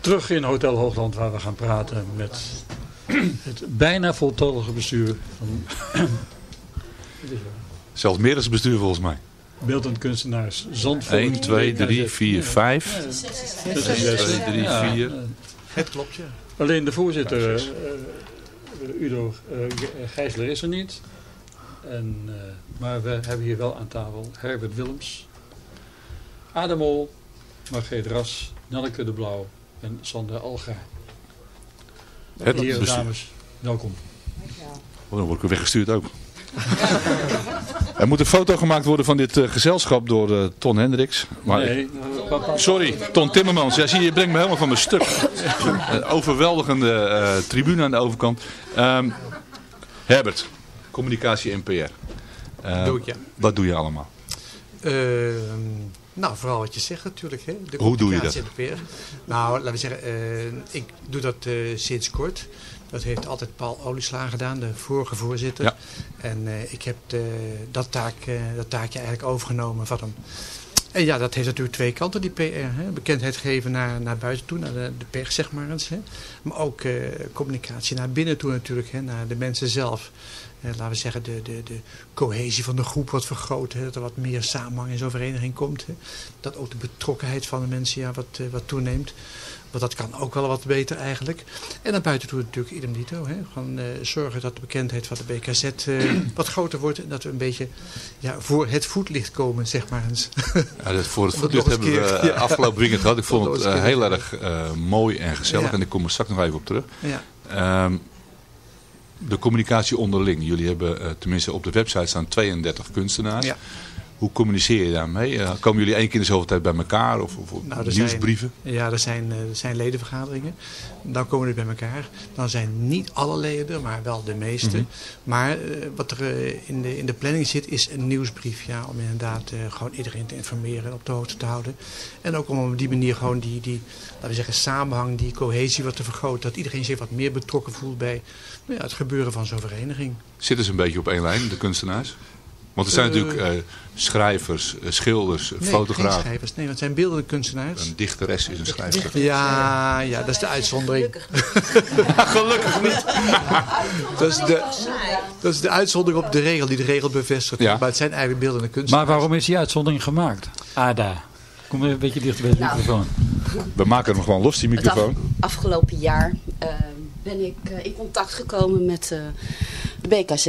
Terug in Hotel Hoogland waar we gaan praten met het bijna voltallige bestuur van Zelfs meer als het bestuur volgens mij. beeldend kunstenaars Zandvoort. 1, 2, 3, 4, 5. Dat is 1, juist- 2, 3, ja, 4. eh, Het klopt, ja. Alleen de voorzitter, eh, eh, Udo eh, Gijsler is er niet. En, eh, maar we hebben hier wel aan tafel Herbert Willems, Ademol, Margreet Ras, Nelleke de Blauw en Sander Alga. Het Heren, bestuur. dames, welkom. Oh, dan word ik weer weggestuurd ook. Er moet een foto gemaakt worden van dit eh, gezelschap door eh, Ton Hendricks. Maar Nee, eh, Sorry, Ton Timmermans. Ja, zie je, je brengt me helemaal van mijn stuk. Een overweldigende tribune aan de overkant. Ehm, Herbert, communicatie NPR. Eh, Doe ik, ja. Wat doe je allemaal? Ehm, nou, vooral wat je zegt natuurlijk. Hè? De Hoe doe je communicatie en de PR. Nou, laten we zeggen, eh, ik doe dat eh, sinds kort. Dat heeft altijd Paul Olieslager gedaan, de vorige voorzitter. Ja. En eh, ik heb de, dat, taak, eh, dat taakje eigenlijk overgenomen van hem. En ja, dat heeft natuurlijk twee kanten, die PR. Hè? Bekendheid geven naar, naar buiten toe, naar de, de pers, zeg maar eens. Hè? Maar ook eh, communicatie naar binnen toe natuurlijk, hè? naar de mensen zelf. Eh, laten we zeggen, de, de, de cohesie van de groep wordt vergroot. Hè? Dat er wat meer samenhang in zo'n vereniging komt. Hè? Dat ook de betrokkenheid van de mensen ja, wat, eh, wat toeneemt. Want dat kan ook wel wat beter eigenlijk. En naar buiten toe natuurlijk idem dito. Hè? Gewoon eh, zorgen dat de bekendheid van de BKZ wat groter wordt. En dat we een beetje ja, voor het voetlicht komen, zeg maar eens. Ja, voor het voetlicht hebben we keer- ja. afgelopen weekend gehad. Ik vond het heel erg mooi en gezellig. Ja. En ik kom er straks nog even op terug. Ja. Ehm, de communicatie onderling. Jullie hebben eh, tenminste op de website staan 32 kunstenaars. Ja. Hoe communiceer je daarmee? Eh, komen jullie één keer in de zoveel tijd bij elkaar? Of, of, Nou, nieuwsbrieven? Zijn, ja, er zijn, eh, er zijn ledenvergaderingen. Dan komen we bij elkaar. Dan zijn niet alle leden, maar wel de meeste. Mhm. Maar eh, wat er in, de, in de planning zit, is een nieuwsbrief. Ja, om inderdaad gewoon iedereen te informeren en op de hoogte te houden. En ook om op die manier gewoon die, die laten we zeggen, samenhang, die cohesie wat te vergroten. Dat iedereen zich wat meer betrokken voelt bij nou ja, het gebeuren van zo'n vereniging. Zitten ze een beetje op één lijn, de kunstenaars? Want er zijn Eh, natuurlijk eh, schrijvers, eh, schilders, Nee, geen fotografen. schrijvers. Nee, want het zijn beeldende kunstenaars. Een dichteres is een schrijver. Ja, ja, dat is de uitzondering. Gelukkig niet. dat, is de, dat is de uitzondering op de regel die de regel bevestigt. Ja. Maar het zijn eigenlijk beeldende kunstenaars. Maar waarom is die uitzondering gemaakt? Ada, kom even een beetje dichter bij de Nou. microfoon. We maken hem gewoon los, die af- microfoon. afgelopen jaar eh, ben ik eh, in contact gekomen met eh, de BKZ.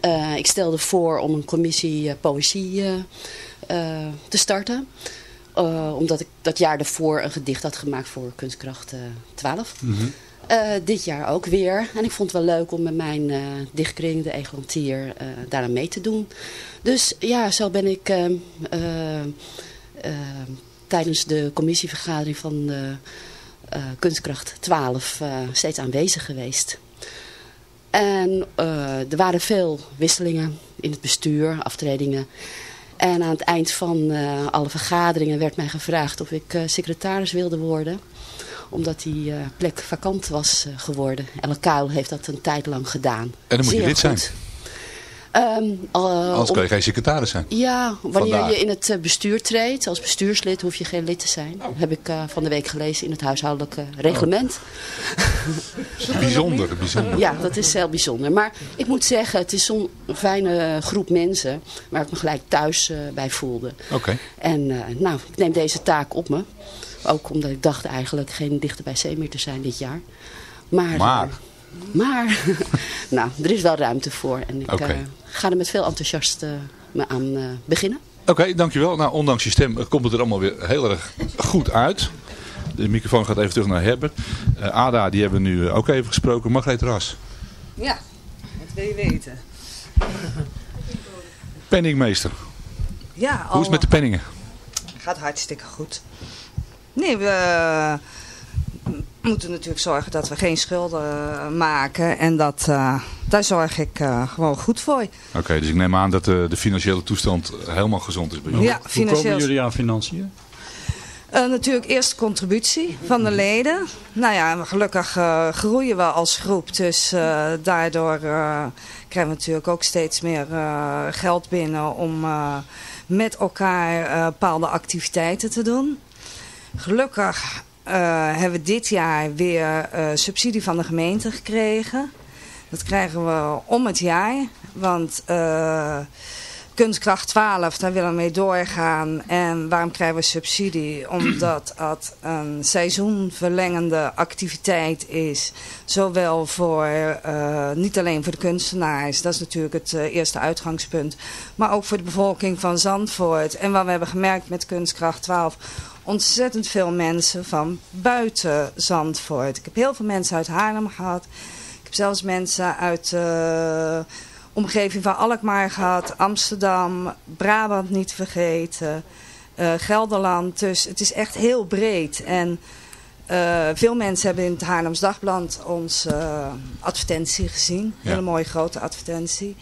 Eh, ik stelde voor om een commissie eh, poëzie eh, eh, te starten. Eh, omdat ik dat jaar daarvoor een gedicht had gemaakt voor Kunstkracht eh 12. Eh, dit jaar ook weer. En ik vond het wel leuk om met mijn eh dichtkring, de Eglantier, eh daaraan mee te doen. Dus ja, zo ben ik eh, eh, eh, tijdens de commissievergadering van de eh, Kunstkracht 12 eh, steeds aanwezig geweest. En eh, er waren veel wisselingen in het bestuur, aftredingen. En aan het eind van alle vergaderingen werd mij gevraagd of ik secretaris wilde worden. Omdat die plek vakant was geworden. Elle Kuil heeft dat een tijd lang gedaan. En dan moet je Zeer lid zijn. Eh, Anders kan je geen secretaris zijn. ja, wanneer Vandaag. je in het eh, bestuur treedt, als bestuurslid hoef je geen lid te zijn. Dat heb ik eh, van de week gelezen in het huishoudelijke reglement. Bijzonder, bijzonder. Ja, dat is heel bijzonder. Maar ik moet zeggen, het is zo'n fijne groep mensen waar ik me gelijk thuis bij voelde. Oké. En nou, ik neem deze taak op me. Ook omdat ik dacht eigenlijk geen dichter bij zee meer te zijn dit jaar. Maar, Maar. Eh, maar nou, er is wel ruimte voor. En ik eh, ga er met veel enthousiasme aan eh, beginnen. Oké, dankjewel. Nou, ondanks je stem eh, komt het er allemaal weer heel erg goed uit. De microfoon gaat even terug naar Herbert. Eh, Ada, die hebben we nu eh, ook even gesproken. Margreet Ras, Ja, wat wil je weten? penningmeester. Ja, Hoe is het met de penningen? Gaat hartstikke goed. Nee, we eh, moeten natuurlijk zorgen dat we geen schulden eh, maken. En dat, eh, daar zorg ik eh, gewoon goed voor. Oké, dus ik neem aan dat de financiële toestand helemaal gezond is bij jullie. Ja, Hoe komen jullie aan financiën? Eh, natuurlijk eerst de contributie van de leden. Nou ja, gelukkig groeien we als groep. Dus eh, daardoor eh, krijgen we natuurlijk ook steeds meer eh, geld binnen om eh, met elkaar eh, bepaalde activiteiten te doen. Gelukkig hebben we dit jaar weer eh, subsidie van de gemeente gekregen. Dat krijgen we om het jaar. Want eh, Kunstkracht 12, daar willen we mee doorgaan. En waarom krijgen we subsidie? Omdat het een seizoenverlengende activiteit is. Zowel voor, eh, niet alleen voor de kunstenaars, dat is natuurlijk het eh, eerste uitgangspunt. Maar ook voor de bevolking van Zandvoort. En wat we hebben gemerkt met Kunstkracht 12, ontzettend veel mensen van buiten Zandvoort. Ik heb heel veel mensen uit Haarlem gehad. Ik heb zelfs mensen uit de omgeving van Alkmaar gehad. Amsterdam, Brabant niet vergeten. eh, Gelderland. Dus het is echt heel breed. En eh, veel mensen hebben in het Haarlems Dagblad onze eh, advertentie gezien. Ja. Hele mooie grote advertentie.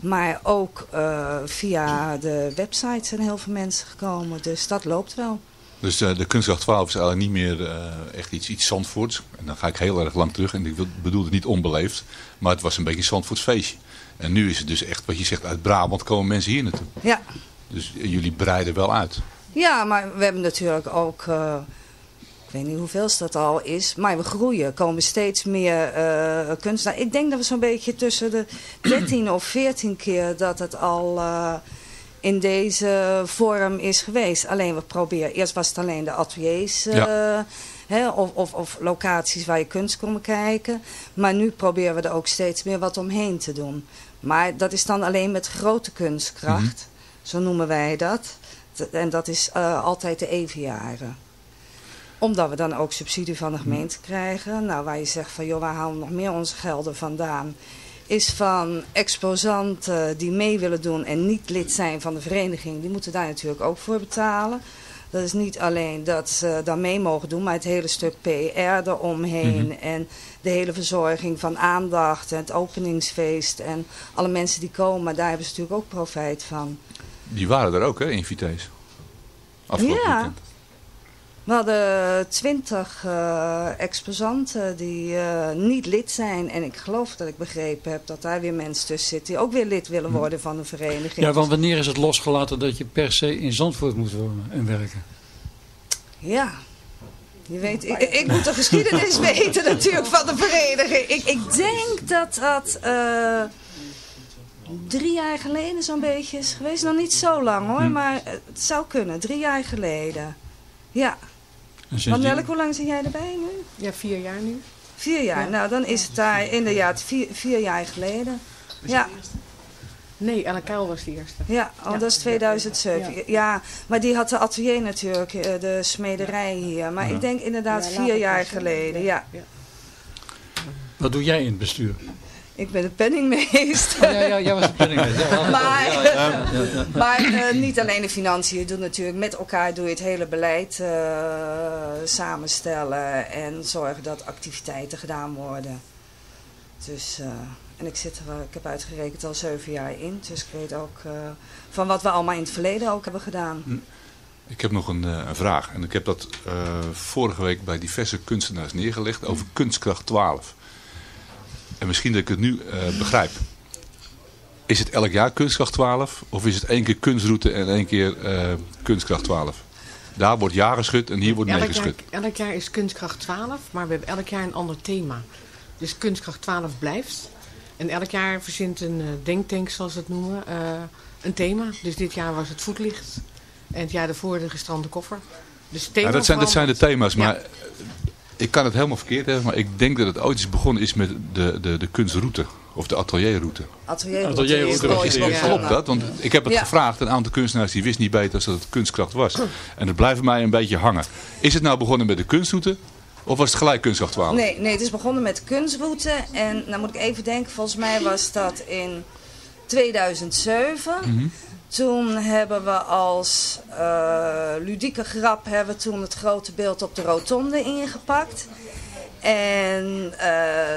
Maar ook eh, via de website zijn heel veel mensen gekomen. Dus dat loopt wel. Dus eh, de kunstkracht 12 is eigenlijk niet meer eh, echt iets, iets Zandvoorts. En dan ga ik heel erg lang terug. En ik bedoel het niet onbeleefd. Maar het was een beetje een Zandvoorts feestje. En nu is het dus echt wat je zegt. Uit Brabant komen mensen hier naartoe. Ja. Dus eh, jullie breiden wel uit. Ja, maar we hebben natuurlijk ook, ik weet niet hoeveel dat al is, maar we groeien. Er komen steeds meer kunstenaars. Ik denk dat we zo'n beetje tussen de 13 of 14 keer dat het al in deze vorm is geweest. Alleen we proberen, eerst was het alleen de ateliers eh, Ja. hè, of, of, of locaties waar je kunst kon kijken. Maar nu proberen we er ook steeds meer wat omheen te doen. Maar dat is dan alleen met grote kunstkracht, zo noemen wij dat. En dat is eh, altijd de evenjaren. Omdat we dan ook subsidie van de gemeente krijgen. Nou, waar je zegt van, joh, waar halen we nog meer onze gelden vandaan? Is van exposanten die mee willen doen en niet lid zijn van de vereniging. Die moeten daar natuurlijk ook voor betalen. Dat is niet alleen dat ze dan mee mogen doen, maar het hele stuk PR eromheen. Mhm. En de hele verzorging van aandacht en het openingsfeest. En alle mensen die komen, daar hebben ze natuurlijk ook profijt van. Die waren er ook, hè, invitees. Afgelopen Ja. weekend. We hadden twintig eh, exposanten die eh, niet lid zijn. En ik geloof dat ik begrepen heb dat daar weer mensen tussen zitten die ook weer lid willen worden van de vereniging. Ja, want wanneer is het losgelaten dat je per se in Zandvoort moet wonen en werken? Ja. Je weet, ik, ik moet de geschiedenis weten natuurlijk van de vereniging. Ik, ik denk dat dat eh, drie jaar geleden zo'n beetje is geweest. Nog niet zo lang hoor, Hm. maar het zou kunnen. Drie jaar geleden. Ja. Want sindsdien- Nelk, hoe lang zit jij erbij nu? Ja, vier jaar nu. Vier jaar. Ja. Nou, dan is het daar inderdaad vier, vier jaar geleden. Ja. Nee, Ellen Kuil was de eerste. Ja, oh, Ja. dat is 2007. Ja. Ja. maar die had de atelier natuurlijk, eh, de smederij hier. Maar Ja. ik denk inderdaad Ja, vier jaar geleden, ja. Wat doe jij in het bestuur? Ik ben de penningmeester. Oh, ja, ja, jij was de penningmeester. Ja, maar over. Ja, ja, ja, ja. maar eh, niet alleen de financiën. Je doet natuurlijk met elkaar doe je het hele beleid eh, samenstellen. En zorgen dat activiteiten gedaan worden. Dus, eh, en ik, zit er, ik heb uitgerekend al zeven jaar in. Dus ik weet ook eh, van wat we allemaal in het verleden ook hebben gedaan. Ik heb nog een, eh, een vraag. En ik heb dat eh, vorige week bij diverse kunstenaars neergelegd over kunstkracht 12. En misschien dat ik het nu eh, begrijp. Is het elk jaar kunstkracht 12? Of is het één keer kunstroute en één keer eh, kunstkracht 12? Daar wordt ja geschud en hier wordt nee Elk jaar, geschud. elk jaar is Kunstkracht 12, maar we hebben elk jaar een ander thema. Dus Kunstkracht 12 blijft. En elk jaar verzint een eh, denktank, zoals ze het noemen, een thema. Dus dit jaar was het voetlicht. En het jaar daarvoor de gestrande koffer. Dus thema Ja, dat, zijn, dat zijn de thema's. Maar ik kan het helemaal verkeerd hebben. Maar ik denk dat het ooit is begonnen is met de, de, de kunstroute. Of de atelierroute. Atelierroute Atelierroute begonnen. Klopt dat? Want ik heb het Ja. gevraagd. Een aantal kunstenaars die wisten niet beter als dat het kunstkracht was. En dat blijft mij een beetje hangen. Is het nou begonnen met de kunstroute? Of was het gelijk kunstkracht 12? Nee, nee, het is begonnen met de kunstroute. En nou moet ik even denken, volgens mij was dat in 2007. Mhm. Toen hebben we als eh, ludieke grap hebben we toen het grote beeld op de rotonde ingepakt. En eh,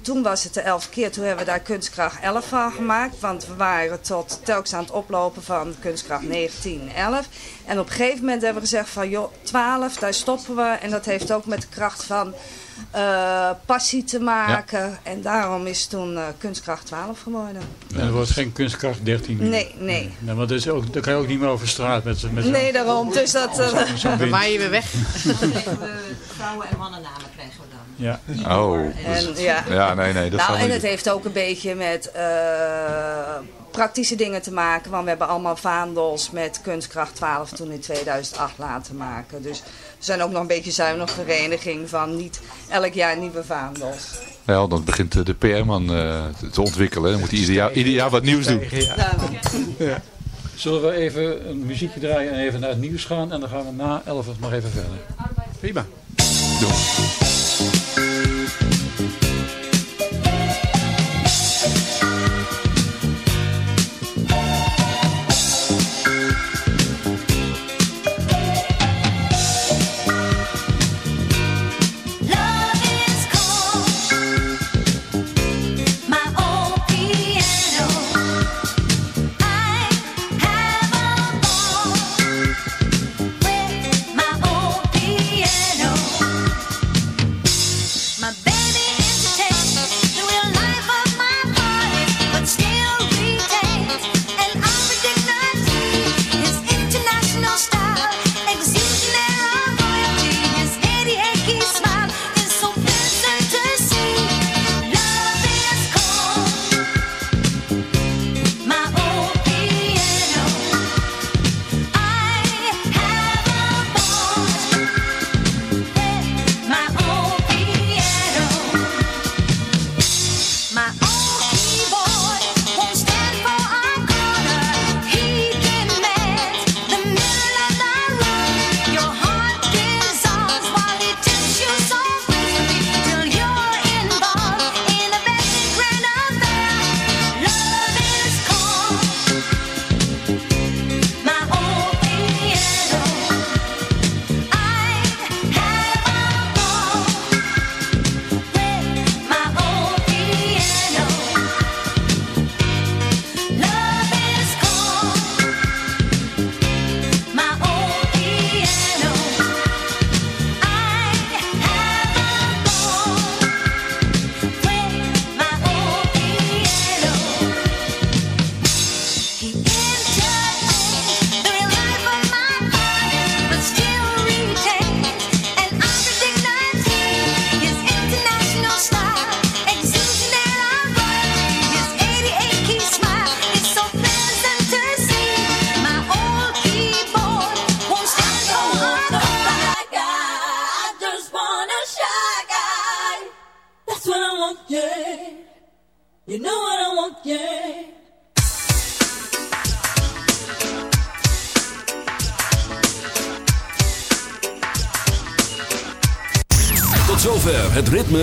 toen was het de elfde keer, toen hebben we daar kunstkracht 11 van gemaakt. Want we waren tot telkens aan het oplopen van kunstkracht 19, 11. En op een gegeven moment hebben we gezegd van joh, 12, daar stoppen we. En dat heeft ook met de kracht van eh, passie te maken. En daarom is toen eh, kunstkracht 12 geworden. En er wordt geen kunstkracht 13 meer. Nee, nee. Nee, want dat is ook, daar kan je ook niet meer over straat met, met Nee, daarom. Dus dat... eh. Waai je weer weg. Vrouwen- en mannennamen krijgen we dan. Ja. Oh. En, ja. Ja, nee, nee. Dat nou, we en niet het heeft ook een beetje met eh, praktische dingen te maken. Want we hebben allemaal vaandels met kunstkracht 12 toen in 2008 laten maken. Dus we zijn ook nog een beetje zuinig vereniging van niet elk jaar nieuwe vaandels. Ja, dan begint de PR-man eh, te- ontwikkelen. Dan moet hij ieder jaar, ieder jaar wat nieuws doen. Ja. Zullen we even een muziekje draaien en even naar het nieuws gaan? En dan gaan we na 11 nog even verder. Prima.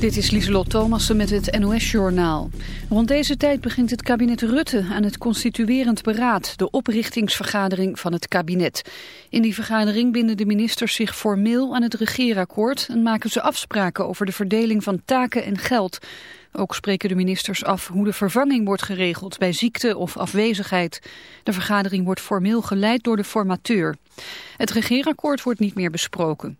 Dit is Lieselot Thomassen met het NOS-journaal. Rond deze tijd begint het kabinet Rutte aan het constituerend beraad, de oprichtingsvergadering van het kabinet. In die vergadering binden de ministers zich formeel aan het regeerakkoord en maken ze afspraken over de verdeling van taken en geld. Ook spreken de ministers af hoe de vervanging wordt geregeld bij ziekte of afwezigheid. De vergadering wordt formeel geleid door de formateur. Het regeerakkoord wordt niet meer besproken.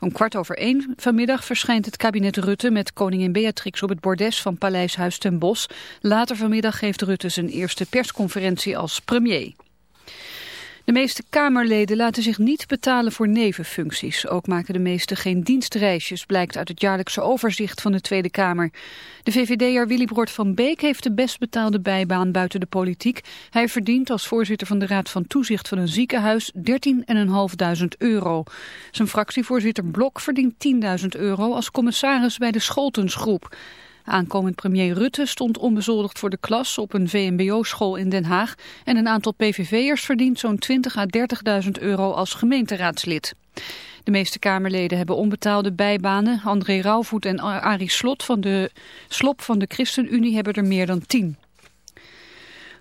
Om kwart over één vanmiddag verschijnt het kabinet Rutte met koningin Beatrix op het bordes van Paleis Huis ten Bosch. Later vanmiddag geeft Rutte zijn eerste persconferentie als premier. De meeste Kamerleden laten zich niet betalen voor nevenfuncties. Ook maken de meesten geen dienstreisjes, blijkt uit het jaarlijkse overzicht van de Tweede Kamer. De VVD'er Willy Brord van Beek heeft de best betaalde bijbaan buiten de politiek. Hij verdient als voorzitter van de Raad van Toezicht van een ziekenhuis 13.500 euro. Zijn fractievoorzitter Blok verdient 10.000 euro als commissaris bij de Scholtensgroep. Aankomend premier Rutte stond onbezoldigd voor de klas op een VMBO-school in Den Haag. En een aantal PVV'ers verdient zo'n 20 à 30.000 euro als gemeenteraadslid. De meeste Kamerleden hebben onbetaalde bijbanen. André Rauwvoet en Arie Slot van de, Slop van de ChristenUnie hebben er meer dan 10.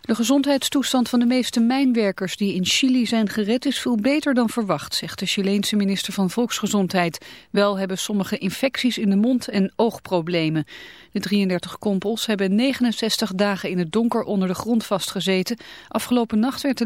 De gezondheidstoestand van de meeste mijnwerkers die in Chili zijn gered is veel beter dan verwacht, zegt de Chileense minister van Volksgezondheid. Wel hebben sommige infecties in de mond en oogproblemen. De 33 kompels hebben 69 dagen in het donker onder de grond vastgezeten. Afgelopen nacht werd de